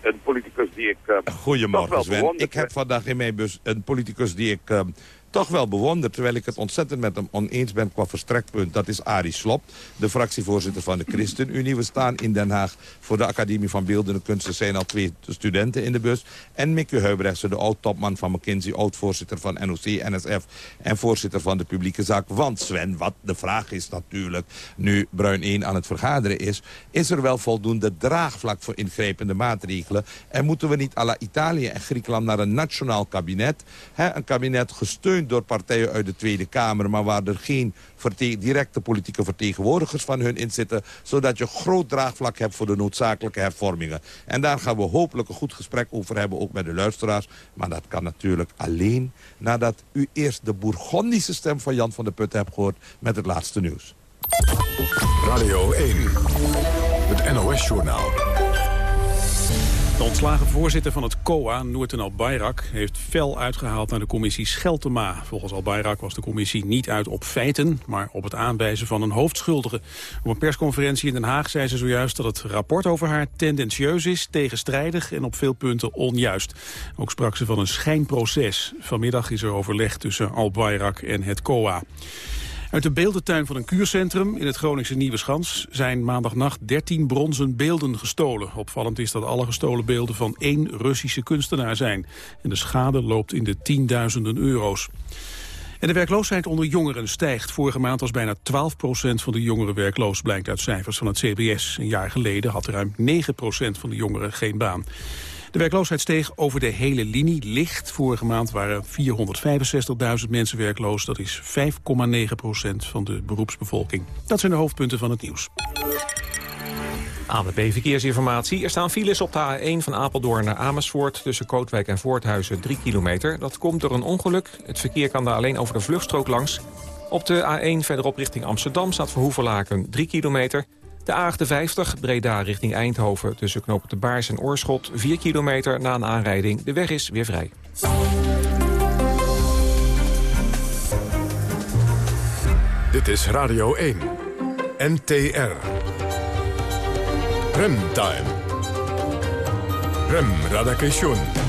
Een politicus die ik... Uh, Goedemorgen Sven. Ik heb vandaag in mijn bus een politicus die ik... Toch wel bewonderd, terwijl ik het ontzettend met hem oneens ben qua verstrekpunt. Dat is Arie Slop, de fractievoorzitter van de ChristenUnie. We staan in Den Haag voor de Academie van Beeldende Kunsten. zijn al twee studenten in de bus. En Mikke Huibrechtse, de oud-topman van McKinsey... oud-voorzitter van NOC, NSF en voorzitter van de publieke zaak. Want Sven, wat de vraag is natuurlijk... nu Bruin 1 aan het vergaderen is... is er wel voldoende draagvlak voor ingrijpende maatregelen? En moeten we niet à la Italië en Griekenland naar een nationaal kabinet? Hè, een kabinet gesteund door partijen uit de Tweede Kamer... maar waar er geen directe politieke vertegenwoordigers van hun in zitten... zodat je groot draagvlak hebt voor de noodzakelijke hervormingen. En daar gaan we hopelijk een goed gesprek over hebben, ook met de luisteraars. Maar dat kan natuurlijk alleen nadat u eerst de Bourgondische stem van Jan van der Put hebt gehoord... met het laatste nieuws. Radio 1, het NOS-journaal. De ontslagen voorzitter van het COA, Noorten Al-Bayrak, heeft fel uitgehaald naar de commissie Scheltema. Volgens Al-Bayrak was de commissie niet uit op feiten, maar op het aanwijzen van een hoofdschuldige. Op een persconferentie in Den Haag zei ze zojuist dat het rapport over haar tendentieus is, tegenstrijdig en op veel punten onjuist. Ook sprak ze van een schijnproces. Vanmiddag is er overleg tussen Al-Bayrak en het COA. Uit de beeldentuin van een kuurcentrum in het Groningse Nieuwe Schans zijn maandagnacht 13 bronzen beelden gestolen. Opvallend is dat alle gestolen beelden van één Russische kunstenaar zijn. En de schade loopt in de tienduizenden euro's. En de werkloosheid onder jongeren stijgt. Vorige maand was bijna 12% van de jongeren werkloos, blijkt uit cijfers van het CBS. Een jaar geleden had ruim 9% van de jongeren geen baan. De werkloosheid steeg over de hele linie licht. Vorige maand waren 465.000 mensen werkloos. Dat is 5,9% van de beroepsbevolking. Dat zijn de hoofdpunten van het nieuws. ANWB Verkeersinformatie. Er staan files op de A1 van Apeldoorn naar Amersfoort... tussen Kootwijk en Voorthuizen 3 kilometer. Dat komt door een ongeluk. Het verkeer kan daar alleen over de vluchtstrook langs. Op de A1 verderop richting Amsterdam staat voor Hoevelaken 3 kilometer... De A58 Breda richting Eindhoven tussen knopen de Baars en Oorschot... 4 kilometer na een aanrijding. De weg is weer vrij. Dit is Radio 1. NTR. Remtime. Rem Radakation.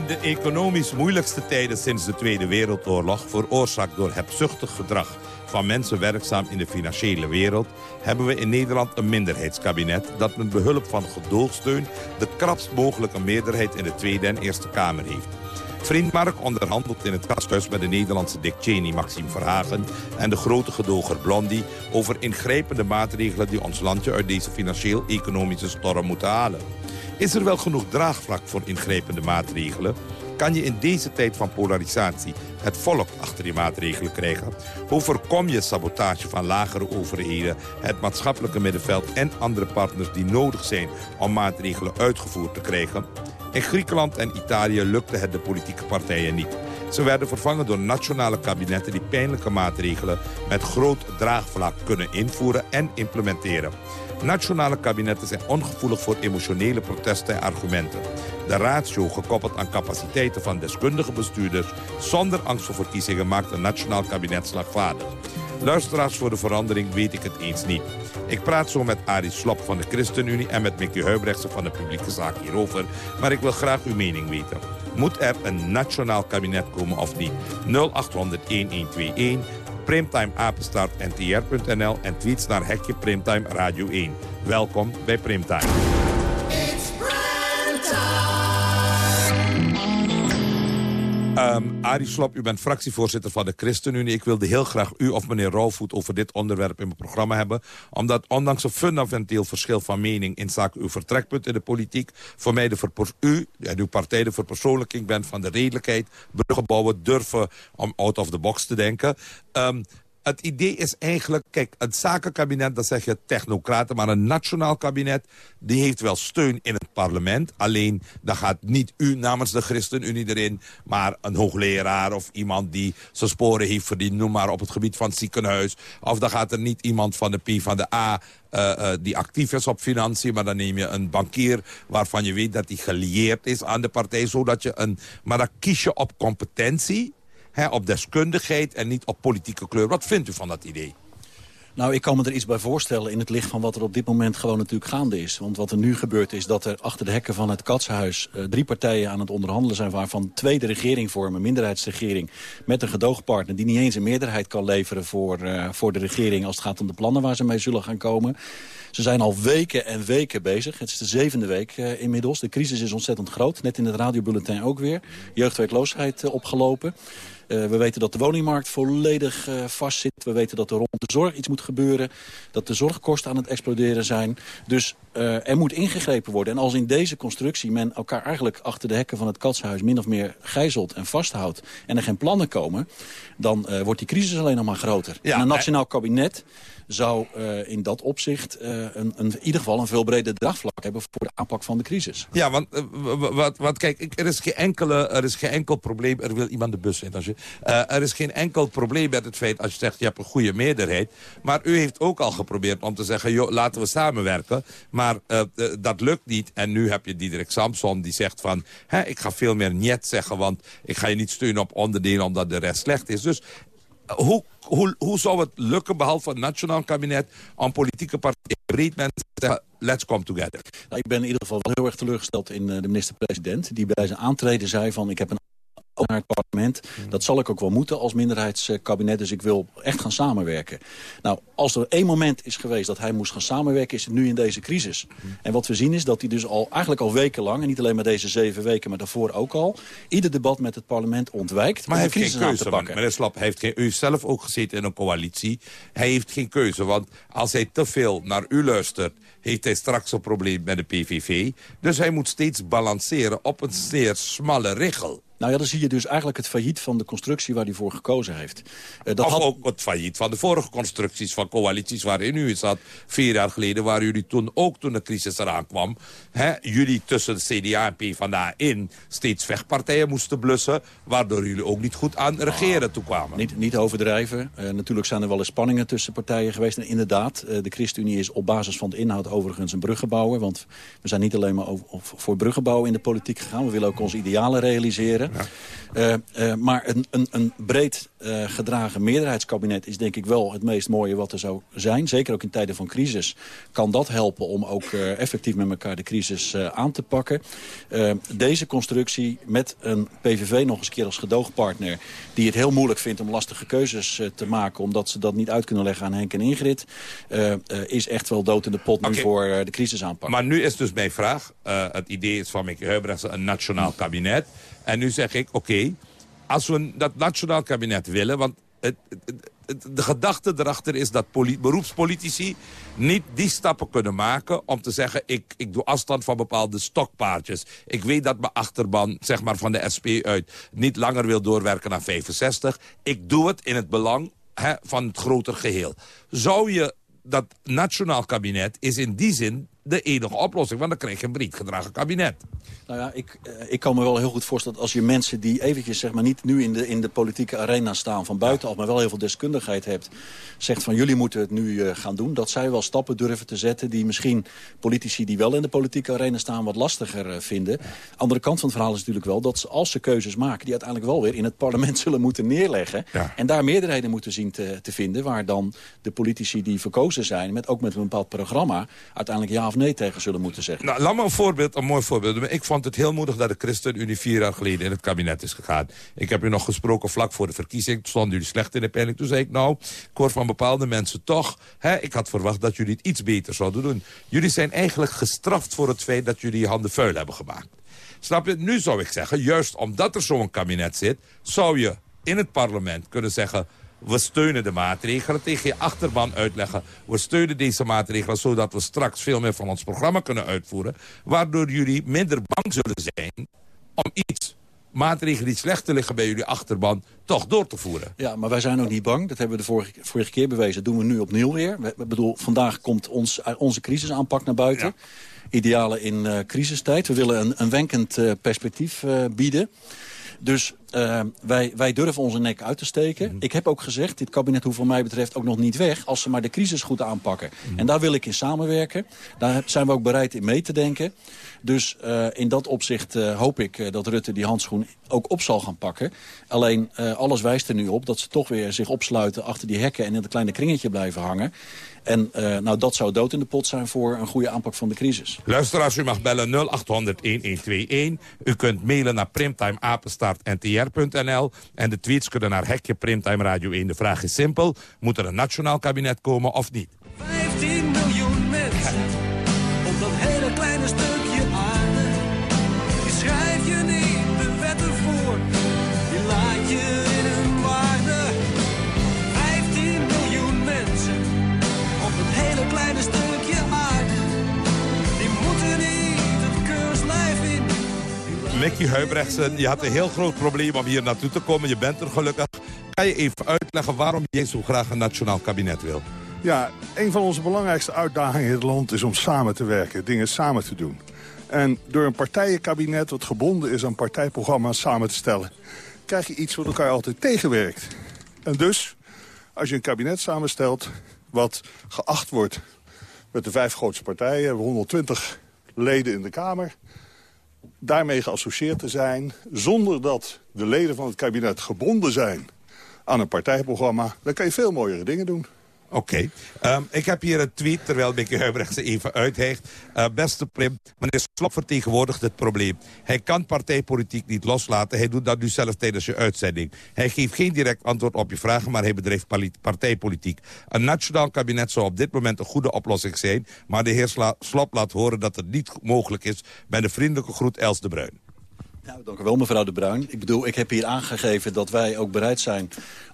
In de economisch moeilijkste tijden sinds de Tweede Wereldoorlog... veroorzaakt door hebzuchtig gedrag van mensen werkzaam in de financiële wereld... hebben we in Nederland een minderheidskabinet... dat met behulp van gedoogsteun de krapst mogelijke meerderheid... in de Tweede en Eerste Kamer heeft. Vriend Mark onderhandelt in het kasthuis met de Nederlandse Dick Cheney, Maxime Verhagen... en de grote gedoger Blondie over ingrijpende maatregelen... die ons landje uit deze financieel-economische storm moeten halen. Is er wel genoeg draagvlak voor ingrijpende maatregelen? Kan je in deze tijd van polarisatie het volk achter die maatregelen krijgen? Hoe voorkom je sabotage van lagere overheden, het maatschappelijke middenveld... en andere partners die nodig zijn om maatregelen uitgevoerd te krijgen? In Griekenland en Italië lukte het de politieke partijen niet. Ze werden vervangen door nationale kabinetten die pijnlijke maatregelen met groot draagvlak kunnen invoeren en implementeren. Nationale kabinetten zijn ongevoelig voor emotionele protesten en argumenten. De ratio, gekoppeld aan capaciteiten van deskundige bestuurders... zonder angst voor verkiezingen, maakt een nationaal kabinet slagvaardig. Luisteraars voor de verandering weet ik het eens niet. Ik praat zo met Arie Slop van de ChristenUnie en met Mickey Huibrechtse van de publieke zaak hierover. Maar ik wil graag uw mening weten. Moet er een nationaal kabinet komen of niet? 0800-1121, primtimeapenstaartntr.nl en tweets naar Hekje Primtime Radio 1. Welkom bij Primtime. Um, Arie Slop, u bent fractievoorzitter van de ChristenUnie. Ik wilde heel graag u of meneer Rauwvoet over dit onderwerp in mijn programma hebben. Omdat ondanks een fundamenteel verschil van mening in uw vertrekpunt in de politiek... voor mij de u en uw partij de verpersoonlijking bent van de redelijkheid... bruggen bouwen, durven om out of the box te denken... Um, het idee is eigenlijk... Kijk, het zakenkabinet, dat zeg je technocraten... maar een nationaal kabinet, die heeft wel steun in het parlement. Alleen, dan gaat niet u namens de ChristenUnie erin... maar een hoogleraar of iemand die zijn sporen heeft verdiend... noem maar op het gebied van het ziekenhuis. Of dan gaat er niet iemand van de P van de A... Uh, uh, die actief is op financiën, maar dan neem je een bankier... waarvan je weet dat hij gelieerd is aan de partij, zodat je een... Maar dan kies je op competentie op deskundigheid en niet op politieke kleur. Wat vindt u van dat idee? Nou, ik kan me er iets bij voorstellen in het licht van wat er op dit moment gewoon natuurlijk gaande is. Want wat er nu gebeurt is dat er achter de hekken van het Katshuis uh, drie partijen aan het onderhandelen zijn... waarvan twee de regering vormen, minderheidsregering... met een gedoogpartner die niet eens een meerderheid kan leveren voor, uh, voor de regering... als het gaat om de plannen waar ze mee zullen gaan komen. Ze zijn al weken en weken bezig. Het is de zevende week uh, inmiddels. De crisis is ontzettend groot. Net in het radiobulletin ook weer. Jeugdwerkloosheid opgelopen. Uh, we weten dat de woningmarkt volledig uh, vastzit. We weten dat er rond de zorg iets moet gebeuren. Dat de zorgkosten aan het exploderen zijn. Dus uh, er moet ingegrepen worden. En als in deze constructie men elkaar eigenlijk achter de hekken van het katshuis... min of meer gijzelt en vasthoudt en er geen plannen komen... dan wordt die crisis alleen nog maar groter. Ja, en een nationaal kabinet zou uh, in dat opzicht uh, een, een, in ieder geval een veel breder draagvlak hebben voor de aanpak van de crisis. Ja, want, wat, wat, kijk, er is, geen enkele, er is geen enkel probleem, er wil iemand de bus in. Als je, er is geen enkel probleem met het feit als je zegt je hebt een goede meerderheid. Maar u heeft ook al geprobeerd om te zeggen, joh, laten we samenwerken. Maar dat lukt niet. En nu heb je Diederik Samson die zegt van, hè, ik ga veel meer niet zeggen, want ik ga je niet steunen op onderdelen omdat de rest slecht is. Dus hoe, hoe, hoe zou het lukken, behalve het nationaal kabinet... om politieke partijen breed mensen zeggen... let's come together? Nou, ik ben in ieder geval wel heel erg teleurgesteld in uh, de minister-president... die bij zijn aantreden zei van... ik heb een naar het parlement. Dat zal ik ook wel moeten als minderheidskabinet. Dus ik wil echt gaan samenwerken. Nou, als er één moment is geweest dat hij moest gaan samenwerken... is het nu in deze crisis. En wat we zien is dat hij dus al eigenlijk al wekenlang... en niet alleen maar deze zeven weken, maar daarvoor ook al... ieder debat met het parlement ontwijkt maar hij heeft geen keuze, want meneer Slap, heeft geen, u zelf ook gezeten in een coalitie. Hij heeft geen keuze, want als hij te veel naar u luistert heeft hij straks een probleem met de PVV. Dus hij moet steeds balanceren op een zeer smalle richel. Nou ja, dan zie je dus eigenlijk het failliet van de constructie waar hij voor gekozen heeft. Uh, dat of had... ook het failliet van de vorige constructies van coalities waarin u zat. Vier jaar geleden waren jullie toen ook toen de crisis eraan kwam. Hè, jullie tussen de CDA en PvdA in steeds vechtpartijen moesten blussen. Waardoor jullie ook niet goed aan regeren toekwamen. Niet, niet overdrijven. Uh, natuurlijk zijn er wel eens spanningen tussen partijen geweest. En inderdaad, uh, de ChristenUnie is op basis van de inhoud overigens een bruggenbouwer. Want we zijn niet alleen maar over, voor bruggenbouwen in de politiek gegaan. We willen ook onze idealen realiseren. Ja. Uh, uh, maar een, een, een breed uh, gedragen meerderheidskabinet is denk ik wel het meest mooie wat er zou zijn. Zeker ook in tijden van crisis kan dat helpen om ook effectief met elkaar de crisis aan te pakken. deze constructie met een PVV nog eens keer als gedoogpartner... die het heel moeilijk vindt om lastige keuzes te maken... omdat ze dat niet uit kunnen leggen aan Henk en Ingrid... is echt wel dood in de pot okay. nu voor de crisis aanpakken. Maar nu is dus mijn vraag. het idee is van Mieke Huibrechtse een nationaal kabinet... En nu zeg ik, oké, okay, als we dat nationaal kabinet willen... want het, de gedachte erachter is dat beroepspolitici niet die stappen kunnen maken... om te zeggen, ik, ik doe afstand van bepaalde stokpaardjes. Ik weet dat mijn achterban zeg maar, van de SP uit niet langer wil doorwerken naar 65. Ik doe het in het belang hè, van het groter geheel. Zou je dat nationaal kabinet is in die zin de enige oplossing. Want dan krijg je een breed gedragen kabinet. Nou ja, ik, uh, ik kan me wel heel goed voorstellen dat als je mensen die eventjes zeg maar niet nu in de, in de politieke arena staan van buitenaf, maar wel heel veel deskundigheid hebt, zegt van jullie moeten het nu uh, gaan doen. Dat zij wel stappen durven te zetten die misschien politici die wel in de politieke arena staan wat lastiger uh, vinden. Andere kant van het verhaal is natuurlijk wel dat ze, als ze keuzes maken die uiteindelijk wel weer in het parlement zullen moeten neerleggen. Ja. En daar meerderheden moeten zien te, te vinden waar dan de politici die verkozen zijn, met, ook met een bepaald programma, uiteindelijk ja of nee tegen zullen moeten zeggen. Nou, laat me een voorbeeld, een mooi voorbeeld. Ik vond het heel moedig dat de ChristenUnie vier jaar geleden in het kabinet is gegaan. Ik heb u nog gesproken vlak voor de verkiezing. Toen stonden jullie slecht in de peiling. Toen zei ik, nou, ik hoor van bepaalde mensen toch... Hè, ik had verwacht dat jullie het iets beter zouden doen. Jullie zijn eigenlijk gestraft voor het feit dat jullie je handen vuil hebben gemaakt. Snap je? Nu zou ik zeggen, juist omdat er zo'n kabinet zit... zou je in het parlement kunnen zeggen we steunen de maatregelen. Tegen je achterban uitleggen. We steunen deze maatregelen zodat we straks veel meer van ons programma kunnen uitvoeren. Waardoor jullie minder bang zullen zijn om iets maatregelen die slechter liggen bij jullie achterban toch door te voeren. Ja, maar wij zijn ook niet bang. Dat hebben we de vorige, vorige keer bewezen. Dat doen we nu opnieuw weer. Ik bedoel, vandaag komt ons, onze crisisaanpak naar buiten. Idealen in uh, crisistijd. We willen een, een wenkend uh, perspectief uh, bieden. Dus uh, wij, wij durven onze nek uit te steken. Mm -hmm. Ik heb ook gezegd, dit kabinet hoeft wat mij betreft ook nog niet weg... als ze maar de crisis goed aanpakken. Mm -hmm. En daar wil ik in samenwerken. Daar zijn we ook bereid in mee te denken. Dus uh, in dat opzicht uh, hoop ik dat Rutte die handschoen ook op zal gaan pakken. Alleen alles wijst er nu op dat ze toch weer zich opsluiten achter die hekken... en in het kleine kringetje blijven hangen. En uh, nou, dat zou dood in de pot zijn voor een goede aanpak van de crisis. Luisteraars, u mag bellen 0800-1121. U kunt mailen naar primtimeapenstaartntr.nl. En de tweets kunnen naar Hekje Primtime Radio 1. De vraag is simpel. Moet er een nationaal kabinet komen of niet? 15 Mickey Huibrechtsen, je had een heel groot probleem om hier naartoe te komen. Je bent er gelukkig. Kan je even uitleggen waarom jij zo graag een nationaal kabinet wil? Ja, een van onze belangrijkste uitdagingen in het land is om samen te werken, dingen samen te doen. En door een partijenkabinet wat gebonden is aan partijprogramma's samen te stellen... krijg je iets wat elkaar altijd tegenwerkt. En dus, als je een kabinet samenstelt wat geacht wordt met de vijf grootste partijen... hebben 120 leden in de Kamer daarmee geassocieerd te zijn... zonder dat de leden van het kabinet gebonden zijn aan een partijprogramma... dan kan je veel mooiere dingen doen. Oké. Um, ik heb hier een tweet, terwijl Mickey Huibrecht ze even uitheegt. Uh, beste Prim, meneer Slop vertegenwoordigt het probleem. Hij kan partijpolitiek niet loslaten. Hij doet dat nu zelf tijdens je uitzending. Hij geeft geen direct antwoord op je vragen, maar hij bedrijft partijpolitiek. Een nationaal kabinet zou op dit moment een goede oplossing zijn... maar de heer Sla laat horen dat het niet mogelijk is... bij de vriendelijke groet Els de Bruin. Nou, dank u wel, mevrouw De Bruin. Ik bedoel, ik heb hier aangegeven dat wij ook bereid zijn...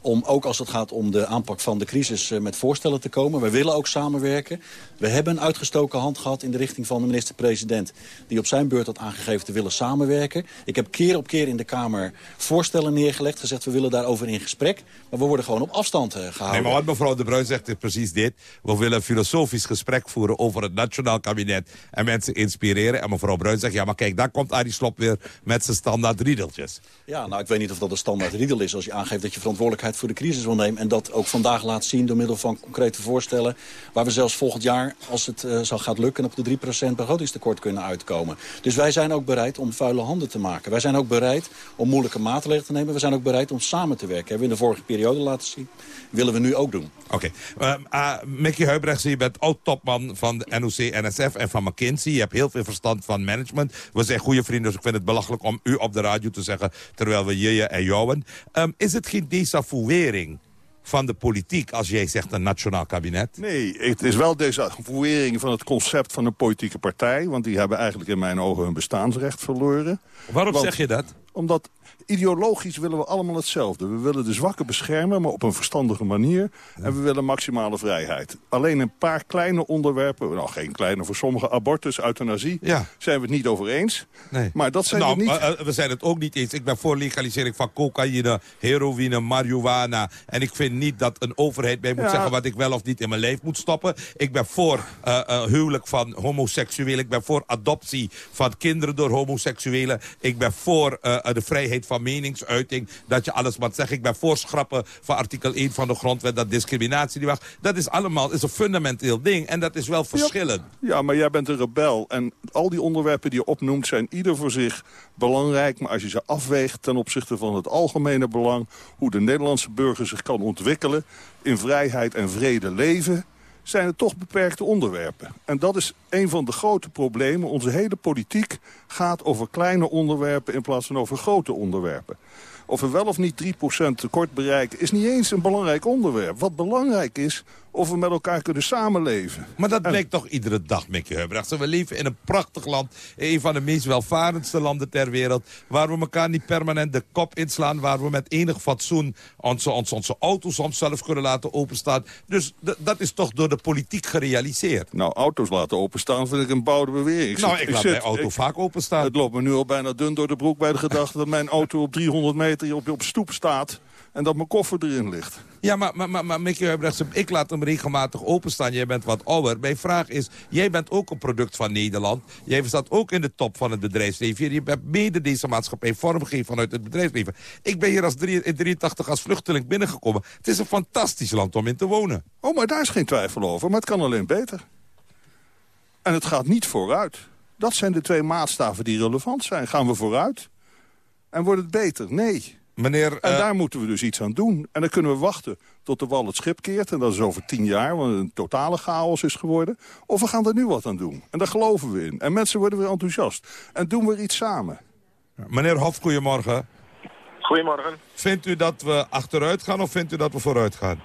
om ook als het gaat om de aanpak van de crisis uh, met voorstellen te komen. We willen ook samenwerken. We hebben een uitgestoken hand gehad in de richting van de minister-president... die op zijn beurt had aangegeven te willen samenwerken. Ik heb keer op keer in de Kamer voorstellen neergelegd. Gezegd, we willen daarover in gesprek. Maar we worden gewoon op afstand uh, gehouden. Nee, maar wat mevrouw De Bruin zegt is precies dit. We willen een filosofisch gesprek voeren over het nationaal kabinet... en mensen inspireren. En mevrouw Bruin zegt, ja, maar kijk, daar komt Arie Slop weer... met zijn standaard riedeltjes. Ja, nou, ik weet niet of dat een standaard riedel is... als je aangeeft dat je verantwoordelijkheid voor de crisis wil nemen... en dat ook vandaag laat zien door middel van concrete voorstellen... waar we zelfs volgend jaar, als het uh, zal gaat lukken... op de 3% begrotingstekort kunnen uitkomen. Dus wij zijn ook bereid om vuile handen te maken. Wij zijn ook bereid om moeilijke maatregelen te nemen. We zijn ook bereid om samen te werken. Hebben we in de vorige periode laten zien. Willen we nu ook doen. Oké. Uh, uh, Mickey Huibrechts, je bent oud-topman van de NOC-NSF en van McKinsey. Je hebt heel veel verstand van management. We zijn goede vrienden, dus ik vind het belachelijk om u op de radio te zeggen... terwijl we je en jouwen. Um, is het geen desavouering van de politiek als jij zegt een nationaal kabinet? Nee, het is wel desavouering van het concept van een politieke partij. Want die hebben eigenlijk in mijn ogen hun bestaansrecht verloren. Waarom want, zeg je dat? Omdat ideologisch willen we allemaal hetzelfde. We willen de zwakken beschermen, maar op een verstandige manier. En we willen maximale vrijheid. Alleen een paar kleine onderwerpen, nou geen kleine voor sommige, abortus, euthanasie, ja. zijn we het niet over eens. Nee. Maar dat zijn nou, we niet... Uh, we zijn het ook niet eens. Ik ben voor legalisering van cocaïne, heroïne, marihuana. En ik vind niet dat een overheid mij moet Ja. zeggen wat ik wel of niet in mijn leven moet stoppen. Ik ben voor uh, uh, huwelijk van homoseksuelen. Ik ben voor adoptie van kinderen door homoseksuelen. Ik ben voor uh, de vrijheid van meningsuiting. Dat je alles mag zeggen. Ik ben voor schrappen van artikel 1 van de grondwet. Dat discriminatie niet mag. Dat is allemaal is een fundamenteel ding. En dat is wel verschillend. Ja, maar jij bent een rebel. En al die onderwerpen die je opnoemt zijn ieder voor zich belangrijk. Maar als je ze afweegt ten opzichte van het algemene belang... hoe de Nederlandse burger zich kan ontwikkelen... in vrijheid en vrede leven zijn het toch beperkte onderwerpen. En dat is een van de grote problemen. Onze hele politiek gaat over kleine onderwerpen... in plaats van over grote onderwerpen. Of we wel of niet 3% tekort bereiken... is niet eens een belangrijk onderwerp. Wat belangrijk is, of we met elkaar kunnen samenleven. Maar dat blijkt toch iedere dag, Mickey Huibrecht. We leven in een prachtig land, een van de meest welvarendste landen ter wereld... waar we elkaar niet permanent de kop inslaan... waar we met enig fatsoen onze, onze, onze auto's soms zelf kunnen laten openstaan. Dus dat is toch door de politiek gerealiseerd. Nou, auto's laten openstaan vind ik een bouwde bewering. nou, ik laat mijn auto vaak openstaan. Het loopt me nu al bijna dun door de broek bij de gedachte... dat mijn auto op 300 meter op, op stoep staat en dat mijn koffer erin ligt. Ja, maar, maar, maar, maar Mickey Huibrechts, ik laat hem regelmatig openstaan. Jij bent wat ouder. Mijn vraag is, jij bent ook een product van Nederland. Jij staat ook in de top van het bedrijfsleven. Je hebt mede deze maatschappij vormgegeven vanuit het bedrijfsleven. Ik ben hier als drie, in 83 als vluchteling binnengekomen. Het is een fantastisch land om in te wonen. Oh, maar daar is geen twijfel over. Maar het kan alleen beter. En het gaat niet vooruit. Dat zijn de twee maatstaven die relevant zijn. Gaan we vooruit? En wordt het beter? Nee. Meneer, en daar moeten we dus iets aan doen. En dan kunnen we wachten tot de wal het schip keert. En dat is over tien jaar, want het een totale chaos is geworden. Of we gaan er nu wat aan doen. En daar geloven we in. En mensen worden weer enthousiast. En doen we iets samen. Meneer Hof, goedemorgen. Goedemorgen. Vindt u dat we achteruit gaan of vindt u dat we vooruit gaan?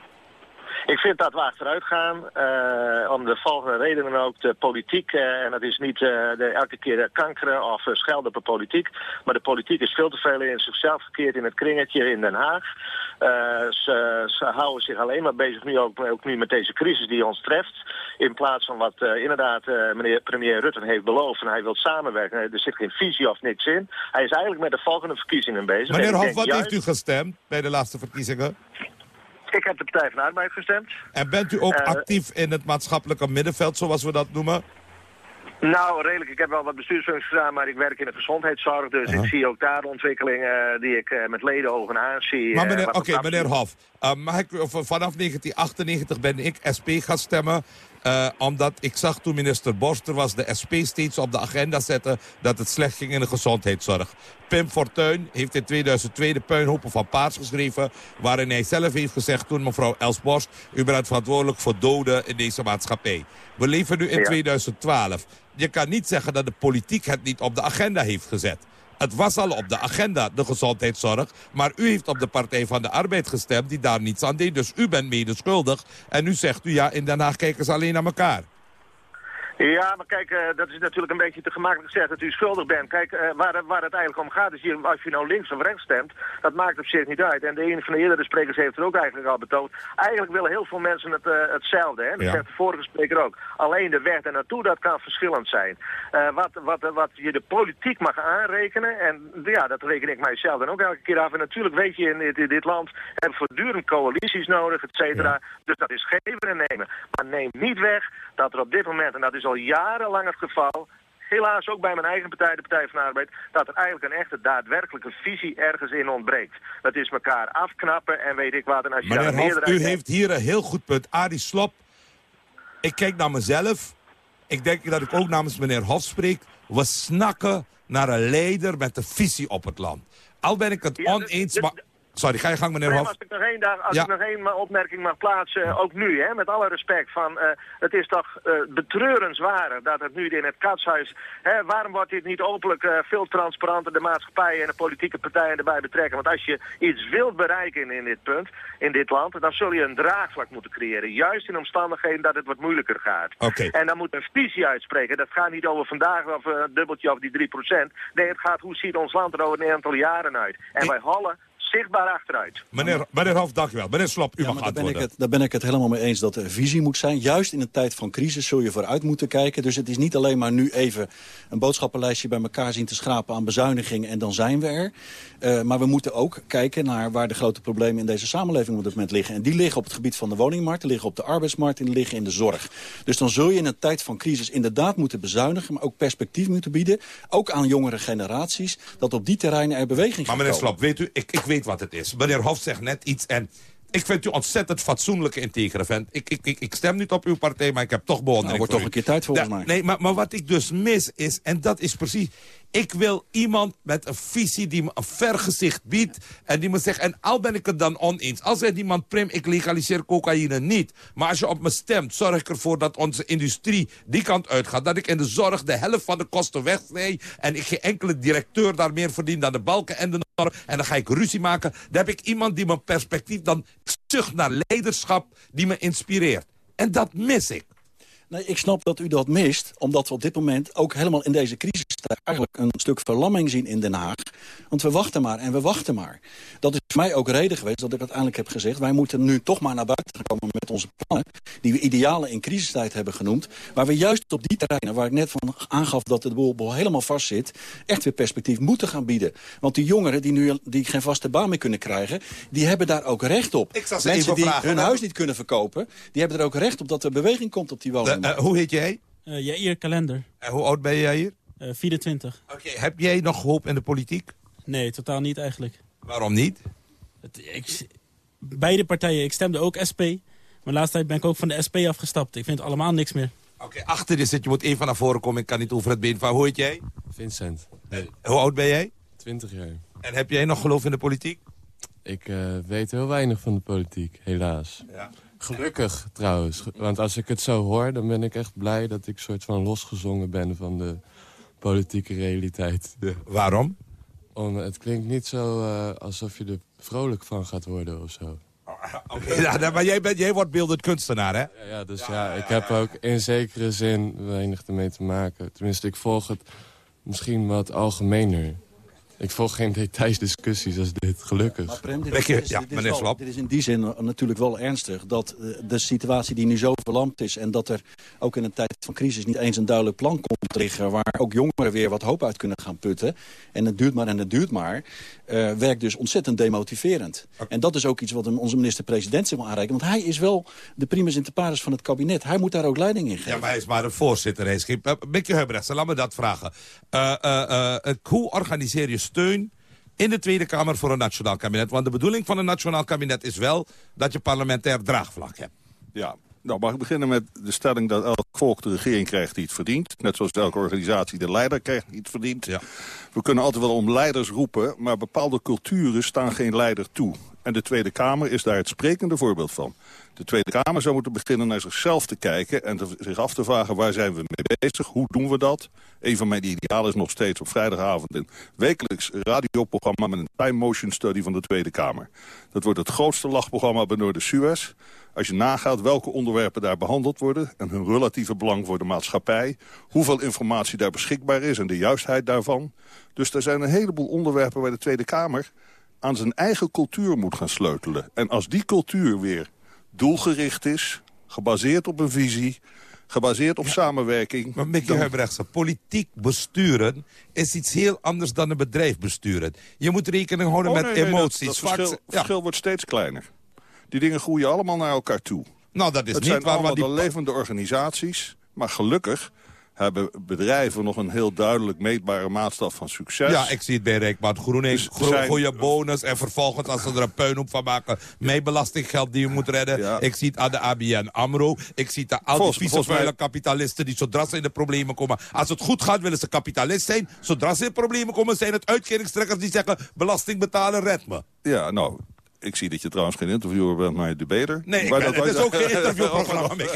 Ik vind dat we achteruit gaan, uh, om de volgende redenen ook. De politiek, uh, en dat is niet uh, de, elke keer kankeren of schelden op de politiek. Maar de politiek is veel te veel in zichzelf verkeerd in het kringetje in Den Haag. Ze, ze, houden zich alleen maar bezig nu ook, ook, nu met deze crisis die ons treft. In plaats van wat inderdaad meneer premier Rutten heeft beloofd. En hij wil samenwerken. Er zit geen visie of niks in. Hij is eigenlijk met de volgende verkiezingen bezig. Meneer Hof, wat heeft u gestemd bij de laatste verkiezingen? Ik heb de Partij van de Arbeid gestemd. En bent u ook uh, actief in het maatschappelijke middenveld, zoals we dat noemen? Nou, redelijk. Ik heb wel wat bestuursfuncties gedaan, maar ik werk in de gezondheidszorg. Dus uh -huh. ik zie ook daar ontwikkelingen die ik uh, met ledenogen aanzie. Maar meneer, oké, okay, meneer Hof. mag ik, vanaf 1998 ben ik SP gaan stemmen. Uh, omdat ik zag toen minister Borster was de SP steeds op de agenda zetten... dat het slecht ging in de gezondheidszorg. Pim Fortuyn heeft in 2002 de puinhopen van Paars geschreven... waarin hij zelf heeft gezegd toen mevrouw Els Borst... u bent verantwoordelijk voor doden in deze maatschappij. We leven nu in ja. 2012. Je kan niet zeggen dat de politiek het niet op de agenda heeft gezet. Het was al op de agenda, de gezondheidszorg. Maar u heeft op de Partij van de Arbeid gestemd die daar niets aan deed. Dus u bent medeschuldig. En nu zegt u, ja, in Den Haag kijken ze alleen naar elkaar. Ja, maar kijk, uh, dat is natuurlijk een beetje te gemakkelijk gezegd dat u schuldig bent. Kijk, uh, waar, waar het eigenlijk om gaat is, hier, als je nou links of rechts stemt, dat maakt op zich niet uit. En de een van de eerdere sprekers heeft er ook eigenlijk al betoond. Eigenlijk willen heel veel mensen het, uh, hetzelfde, hè? Dat ja. zegt de vorige spreker ook. Alleen de weg er naartoe, dat kan verschillend zijn. wat, wat, wat je de politiek mag aanrekenen, en ja, dat reken ik mijzelf dan ook elke keer af. En natuurlijk weet je, in dit, in dit land hebben we voortdurend coalities nodig, et cetera. Ja. Dus dat is geven en nemen. Maar neem niet weg dat er op dit moment, en dat is al jarenlang het geval, helaas ook bij mijn eigen partij, de Partij van de Arbeid, dat er eigenlijk een echte daadwerkelijke visie ergens in ontbreekt. Dat is elkaar afknappen en weet ik wat. En als je Meneer Hof, u heeft hier een heel goed punt. Adi Slop, ik kijk naar mezelf. Ik denk dat ik ook namens meneer Hof spreek. We snakken naar een leider met een visie op het land. Al ben ik het Ja, oneens, dus- maar... Sorry, ga je gang, meneer Nee, Hof. als ik nog één, dag, als Ja. ik nog één opmerking mag plaatsen, ook nu, hè, met alle respect, van, eh, het is toch eh betreurenswaardig dat het nu in het katshuis, hè, waarom wordt dit niet openlijk eh, veel transparanter de maatschappij en de politieke partijen erbij betrekken? Want als je iets wilt bereiken in, dit punt, in dit land, dan zul je een draagvlak moeten creëren. Juist in omstandigheden dat het wat moeilijker gaat. En dan moet een visie uitspreken. Dat gaat niet over vandaag of eh, een dubbeltje of die 3%. Nee, het gaat hoe ziet ons land er over een aantal jaren uit. En wij hollen zichtbaar achteruit. Meneer, meneer dank u wel. Meneer Slop, u Ja, mag maar daar ben, ik antwoorden. het, daar ben ik het helemaal mee eens dat er visie moet zijn. Juist in een tijd van crisis zul je vooruit moeten kijken. Dus het is niet alleen maar nu even een boodschappenlijstje bij elkaar zien te schrapen aan bezuinigingen en dan zijn we er. Eh, maar we moeten ook kijken naar waar de grote problemen in deze samenleving op dit moment liggen. En die liggen op het gebied van de woningmarkt, die liggen op de arbeidsmarkt en die liggen in de zorg. Dus dan zul je in een tijd van crisis inderdaad moeten bezuinigen, maar ook perspectief moeten bieden. Ook aan jongere generaties, dat op die terreinen er beweging Maar gaat meneer. Slop, weet u, ik, ik weet wat het is. Meneer Hof zegt net iets en... Ik vind u ontzettend fatsoenlijke integere vent. Ik, ik, ik, ik stem niet op uw partij, maar ik heb toch bewondering Nou, wordt voor toch u. een keer tijd volgens Ja, mij. Nee, maar, maar wat ik dus mis is, en dat is precies... Ik wil iemand met een visie die me een vergezicht biedt... en die me zegt, en al ben ik het dan oneens. Als zegt iemand, Prim, ik legaliseer cocaïne niet. Maar als je op me stemt, zorg ik ervoor dat onze industrie die kant uitgaat. Dat ik in de zorg de helft van de kosten wegsnij... en ik geen enkele directeur daar meer verdien dan de balken en de norm... en dan ga ik ruzie maken. Dan heb ik iemand die mijn perspectief dan zucht naar leiderschap... die me inspireert. En dat mis ik. Nee, ik snap dat u dat mist, omdat we op dit moment ook helemaal in deze crisis eigenlijk een stuk verlamming zien in Den Haag. Want we wachten maar en we wachten maar. Dat is voor mij ook reden geweest dat ik uiteindelijk heb gezegd... wij moeten nu toch maar naar buiten gaan komen met onze plannen... die we idealen in crisistijd hebben genoemd... waar we juist op die terreinen, waar ik net van aangaf dat de boel helemaal vast zit... echt weer perspectief moeten gaan bieden. Want die jongeren die nu die geen vaste baan meer kunnen krijgen... die hebben daar ook recht op. Ik zal ze Mensen even die vragen, hun hè? huis niet kunnen verkopen... die hebben er ook recht op dat er beweging komt op die woningen. Eh, hoe heet jij? Uh, Jair Kalender. En hoe oud ben jij hier? Uh, 24. Oké, heb jij nog hoop in de politiek? Nee, totaal niet eigenlijk. Waarom niet? Het, ik, beide partijen, ik stemde ook SP. Maar laatst tijd ben ik ook van de SP afgestapt. Ik vind het allemaal niks meer. Oké, achter je zit, je moet even naar voren komen. Ik kan niet over het been van. Hoe heet jij? Vincent. Hoe oud ben jij? 20 jaar. En heb jij nog geloof in de politiek? Ik uh, weet heel weinig van de politiek, helaas. Ja. Gelukkig trouwens. Want als ik het zo hoor, dan ben ik echt blij dat ik soort van losgezongen ben van de politieke realiteit. Waarom? Om, het klinkt niet zo uh, alsof je er vrolijk van gaat worden of zo. Okay, ja, maar jij, bent, jij wordt beeldend kunstenaar, hè? Ja, ja dus ja, ja ik heb ook in zekere zin weinig ermee te maken. Tenminste, ik volg het misschien wat algemener. Ik volg geen detailsdiscussies als dit, gelukkig. Maar Prem, dit, is, dit, is, ja, dit, is wel, dit is in die zin natuurlijk wel ernstig. Dat uh, de situatie die nu zo verlamd is... en dat er ook in een tijd van crisis niet eens een duidelijk plan komt liggen... waar ook jongeren weer wat hoop uit kunnen gaan putten. En het duurt maar en het duurt maar. Uh, werkt dus ontzettend demotiverend. En dat is ook iets wat onze minister-president zich wil aanreiken. Want hij is wel de primus inter pares van het kabinet. Hij moet daar ook leiding in geven. Ja, maar hij is maar een voorzitter. Hij is geen... Uh, Huibrechts, laat me dat vragen. Uh, hoe organiseer je steun in de Tweede Kamer voor een nationaal kabinet? Want de bedoeling van een nationaal kabinet is wel dat je parlementair draagvlak hebt. Ja, nou mag ik beginnen met de stelling dat elk volk de regering krijgt die het verdient. Net zoals elke organisatie de leider krijgt die het verdient. Ja. We kunnen altijd wel om leiders roepen, maar bepaalde culturen staan geen leider toe. En de Tweede Kamer is daar het sprekende voorbeeld van. De Tweede Kamer zou moeten beginnen naar zichzelf te kijken... en zich af te vragen waar zijn we mee bezig, hoe doen we dat? Een van mijn idealen is nog steeds op vrijdagavond... een wekelijks radioprogramma met een time motion study van de Tweede Kamer. Dat wordt het grootste lachprogramma bij de Suez. Als je nagaat welke onderwerpen daar behandeld worden... en hun relatieve belang voor de maatschappij... hoeveel informatie daar beschikbaar is en de juistheid daarvan. Dus er zijn een heleboel onderwerpen waar de Tweede Kamer aan zijn eigen cultuur moet gaan sleutelen. En als die cultuur weer doelgericht is, gebaseerd op een visie... gebaseerd op ja, samenwerking... Maar Mickey dan... Huibrechtse, politiek besturen is iets heel anders dan een bedrijf besturen. Je moet rekening houden oh, met nee, emoties. Nee, dat, dat verschil, ja. verschil wordt steeds kleiner. Die dingen groeien allemaal naar elkaar toe. Nou, dat is het niet zijn waar, allemaal die... de levende organisaties. Maar gelukkig hebben bedrijven nog een heel duidelijk meetbare maatstaf van succes. Ja, ik zie het bij Rijkmaat GroenLinks. Dus zijn- Goede bonus en vervolgens als ze er een puinhoop van maken... mee belastinggeld die je moet redden. Ja. Ik zie het aan de ABN AMRO. Ik zie het aan al die Volgens- vieze vuile kapitalisten... die zodra ze in de problemen komen... als het goed gaat willen ze kapitalist zijn. Zodra ze in problemen komen zijn het uitkeringstrekkers die zeggen... belasting betalen, red me. Ja, nou, ik zie dat je trouwens geen interviewer bent, maar een debater. Nee, Maar ben, dat het is ook geen interviewprogramma. Mick.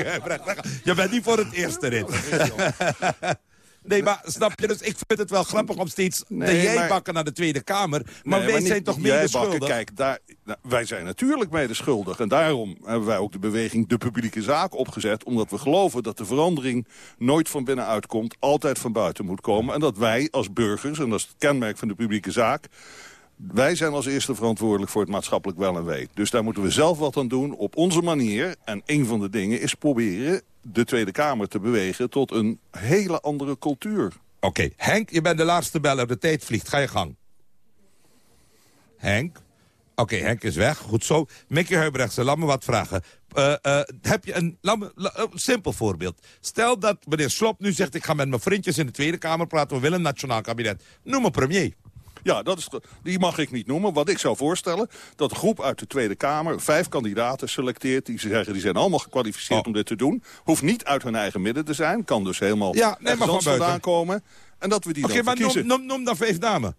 Je bent niet voor het eerste rit. Nee, maar snap je, dus ik vind het wel grappig om steeds Nee, de jij maar- bakken naar de Tweede Kamer. Maar Nee, wij zijn toch jij mede bakken. schuldig? Kijk, daar, nou, wij zijn natuurlijk mede schuldig. En daarom hebben wij ook de beweging De Publieke Zaak opgezet. Omdat we geloven dat de verandering nooit van binnenuit komt. Altijd van buiten moet komen. En dat wij als burgers, en dat is het kenmerk van de publieke zaak... Wij zijn als eerste verantwoordelijk voor het maatschappelijk wel en wee. Dus daar moeten we zelf wat aan doen op onze manier. En een van de dingen is proberen de Tweede Kamer te bewegen... tot een hele andere cultuur. Oké, Henk, je bent de laatste beller. De tijd vliegt. Ga je gang. Henk? Oké, Henk is weg. Goed zo. Mickey Huibrechtse, laat me wat vragen. Eh, eh, heb je een, een simpel voorbeeld. Stel dat meneer Slop nu zegt... ik ga met mijn vriendjes in de Tweede Kamer praten... we willen een nationaal kabinet. Noem een premier. Ja, dat is, die mag ik niet noemen. Wat ik zou voorstellen, dat een groep uit de Tweede Kamer... vijf kandidaten selecteert die ze zeggen... die zijn allemaal gekwalificeerd Oh. om dit te doen. Hoeft niet uit hun eigen midden te zijn. Kan dus helemaal Ja, nee, maar vandaan komen. En dat we die Oké, dan maar noem, noem, noem dan vijf namen.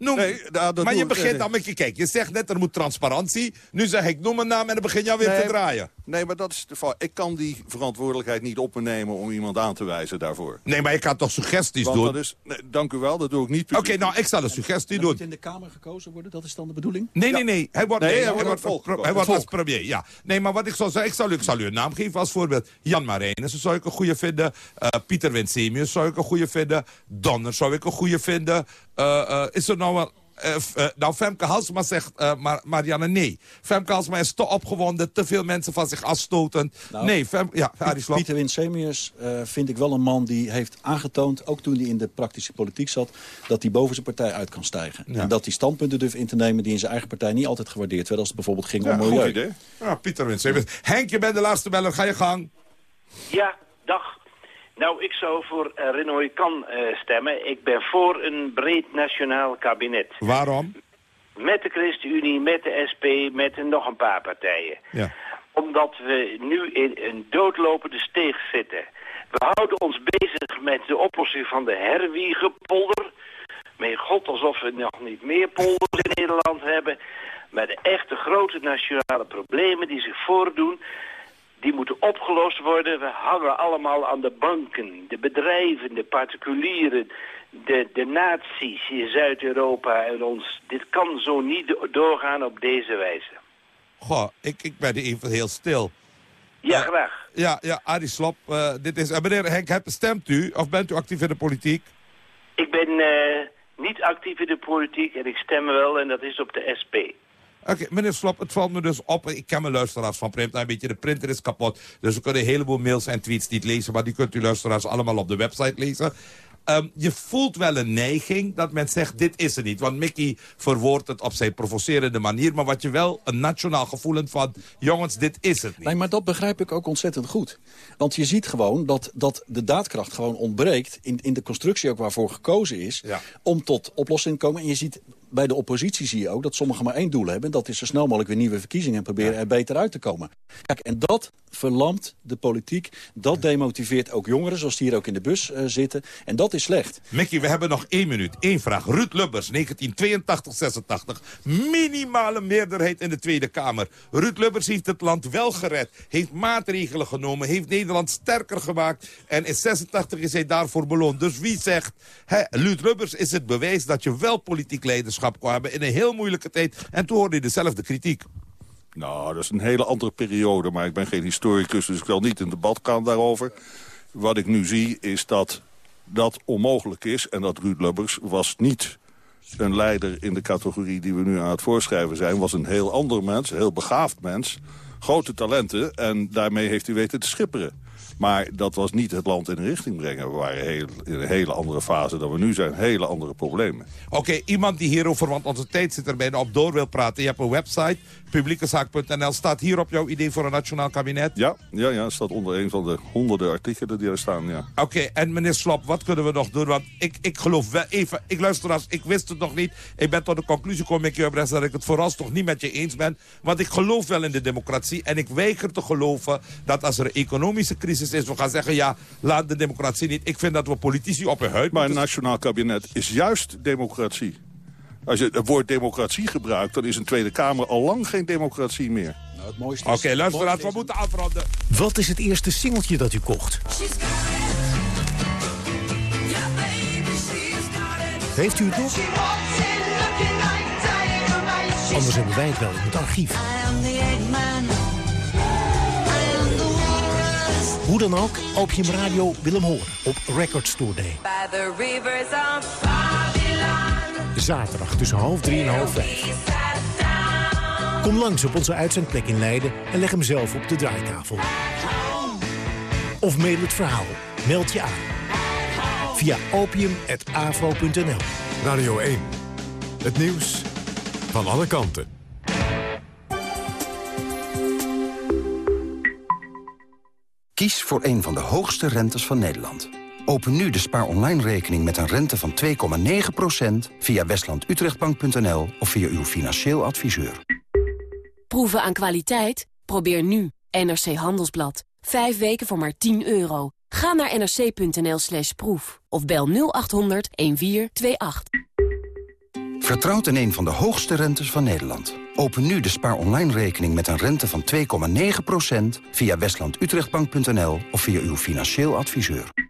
Noem. Nee, nou, maar je ik- begint dan met je, kijk, je zegt net er moet transparantie. Nu zeg ik, noem een naam en dan begin je alweer Nee, te draaien. Nee, maar dat is de fout. Ik kan die verantwoordelijkheid niet op me nemen om iemand aan te wijzen daarvoor. Nee, maar je kan toch suggesties Want doen? dat is, nee, dank u wel, dat doe ik niet. Oké, nou, ik zal een suggestie Dan doen. moet in de Kamer gekozen worden, dat is dan de bedoeling? Nee, nee, nee. Hij wordt, Nee, nee, hij hij wordt hij wordt als premier, ja. Nee, maar wat ik zou zeggen, ik zal, u- ik zal u een naam geven als voorbeeld. Jan Marijnissen zou ik een goede vinden. Eh, Pieter Winsemius zou ik een goede vinden. Donner zou ik een goede vinden. Eh, eh, is er nou wel... eh, nou, Femke Halsma zegt, eh, maar Marianne, nee. Femke Halsma is te opgewonden, te veel mensen van zich afstoten. Nou, nee, Fem, ja, Arie Piet- Slob. Pieter Winsemius eh, vind ik wel een man die heeft aangetoond... ook toen hij in de praktische politiek zat... dat hij boven zijn partij uit kan stijgen. Ja. En dat hij standpunten durft in te nemen... die in zijn eigen partij niet altijd gewaardeerd werden... als het bijvoorbeeld ging Ja, om goed milieu. idee. Ja, Pieter Winsemius. Henk, je bent de laatste beller, ga je gang. Ja, dag. Nou, ik zou voor uh, Renoy Kan eh, stemmen. Ik ben voor een breed nationaal kabinet. Waarom? Met de ChristenUnie, met de SP, met nog een paar partijen. Ja. Omdat we nu in een doodlopende steeg zitten. We houden ons bezig met de oplossing van de herwiegepolder. Mijn god, alsof we nog niet meer polders in Nederland hebben. Maar de echte grote nationale problemen die zich voordoen... die moeten opgelost worden. We hangen allemaal aan de banken, de bedrijven, de particulieren... De, de naties in Zuid-Europa en ons. Dit kan zo niet do- doorgaan op deze wijze. Goh, ik, ik ben even heel stil. Ja, graag. Ja, ja, Arie Slob, eh, dit is... eh, meneer Henk, stemt u of bent u actief in de politiek? Ik ben eh, niet actief in de politiek en ik stem wel en dat is op de SP. Oké, meneer Slop, het valt me dus op. Ik ken mijn luisteraars van Primetime. Weet je, de printer is kapot. Dus we kunnen een heleboel mails en tweets niet lezen. Maar die kunt u luisteraars allemaal op de website lezen. Ehm, je voelt wel een neiging dat men zegt, dit is er niet. Want Mickey verwoordt het op zijn provocerende manier. Maar wat je wel een nationaal gevoel hebt van... jongens, dit is het niet. Nee, maar dat begrijp ik ook ontzettend goed. Want je ziet gewoon dat, dat de daadkracht gewoon ontbreekt... In, in de constructie ook waarvoor gekozen is... Ja. om tot oplossing te komen. En je ziet bij de oppositie zie je ook dat sommigen maar één doel hebben. Dat is zo snel mogelijk weer nieuwe verkiezingen en proberen er beter uit te komen. Kijk, en dat verlamt de politiek. Dat demotiveert ook jongeren, zoals die hier ook in de bus eh, zitten. En dat is slecht. Mickey, we hebben nog één minuut. Eén vraag. Ruud Lubbers, 1982-86. Minimale meerderheid in de Tweede Kamer. Ruud Lubbers heeft het land wel gered. Heeft maatregelen genomen. Heeft Nederland sterker gemaakt. En in 86 is hij daarvoor beloond. Dus wie zegt... Hè, Ruud Lubbers is het bewijs dat je wel politiek leiderschap hebben... in een heel moeilijke tijd. En toen hoorde je dezelfde kritiek. Nou, dat is een hele andere periode, maar ik ben geen historicus... dus ik wil niet een debat gaan daarover. Wat ik nu zie is dat dat onmogelijk is... en dat Ruud Lubbers was niet een leider in de categorie die we nu aan het voorschrijven zijn... was een heel ander mens, een heel begaafd mens... grote talenten en daarmee heeft hij weten te schipperen. Maar dat was niet het land in een richting brengen. We waren heel, in een hele andere fase dan we nu zijn. Hele andere problemen. Oké, iemand die hierover, want onze tijd zit er bijna op door wil praten. Je hebt een website, publiekezaak.nl. Staat hier op jouw idee voor een nationaal kabinet? Ja, ja, ja het staat onder een van de honderden artikelen die er staan, ja. Oké, en meneer Slop, wat kunnen we nog doen? Want ik, ik geloof wel even, ik luister als, ik wist het nog niet. Ik ben tot de conclusie gekomen, Obrest, dat ik het vooralsnog niet met je eens ben. Want ik geloof wel in de democratie. En ik weiger te geloven dat als er een economische crisis is, we gaan zeggen, ja, laat de democratie niet. Ik vind dat we politici op hun huid Maar een nationaal kabinet is juist democratie. Als je het woord democratie gebruikt, dan is een Tweede Kamer al lang geen democratie meer. Nou, het mooiste Oké, luisteraars, we moeten afronden. Wat is het eerste singeltje dat u kocht? Heeft u het nog? Anders hebben wij het wel in het archief. Hoe dan ook, Opium Radio wil hem horen op Record Store Day. By the rivers of Babylon. Zaterdag tussen half drie en half vijf. Kom langs op onze uitzendplek in Leiden en leg hem zelf op de draaitafel. Of mail het verhaal. Meld je aan. Via opium.afro.nl Radio 1. Het nieuws van alle kanten. Kies voor een van de hoogste rentes van Nederland. Open nu de Spaar Online rekening met een rente van 2,9% via westlandutrechtbank.nl of via uw financieel adviseur. Proeven aan kwaliteit? Probeer nu NRC Handelsblad. Vijf weken voor maar 10 euro. Ga naar nrc.nl slash proef of bel 0800 1428. Vertrouwt in een van de hoogste rentes van Nederland. Open nu de Spaar Online rekening met een rente van 2,9% via westlandutrechtbank.nl of via uw financieel adviseur.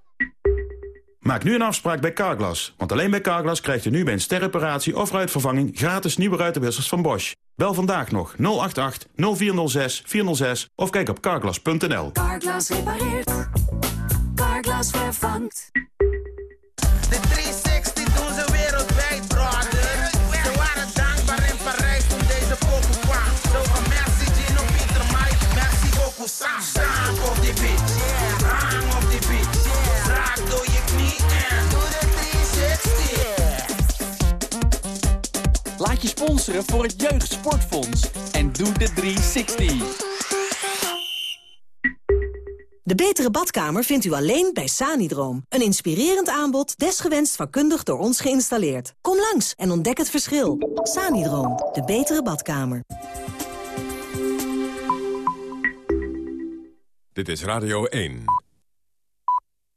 Maak nu een afspraak bij Carglass. Want alleen bij Carglass krijgt u nu bij een sterreparatie of ruitvervanging... gratis nieuwe ruitenwissers van Bosch. Bel vandaag nog 088 0406 406 of kijk op carglass.nl. Carglass repareert. Carglass vervangt. De 360 doen ze wereldwijd, brother. Ze waren dankbaar in Parijs toen deze pokoe kwam. Zo van merci Gino, Pieter, Mike, merci beaucoup, Sam. Sam op die beat, Laat je sponsoren voor het Jeugdsportfonds. En doe de 360. De betere badkamer vindt u alleen bij Sanidroom. Een inspirerend aanbod, desgewenst vakkundig door ons geïnstalleerd. Kom langs en ontdek het verschil. Sanidroom, de betere badkamer. Dit is Radio 1.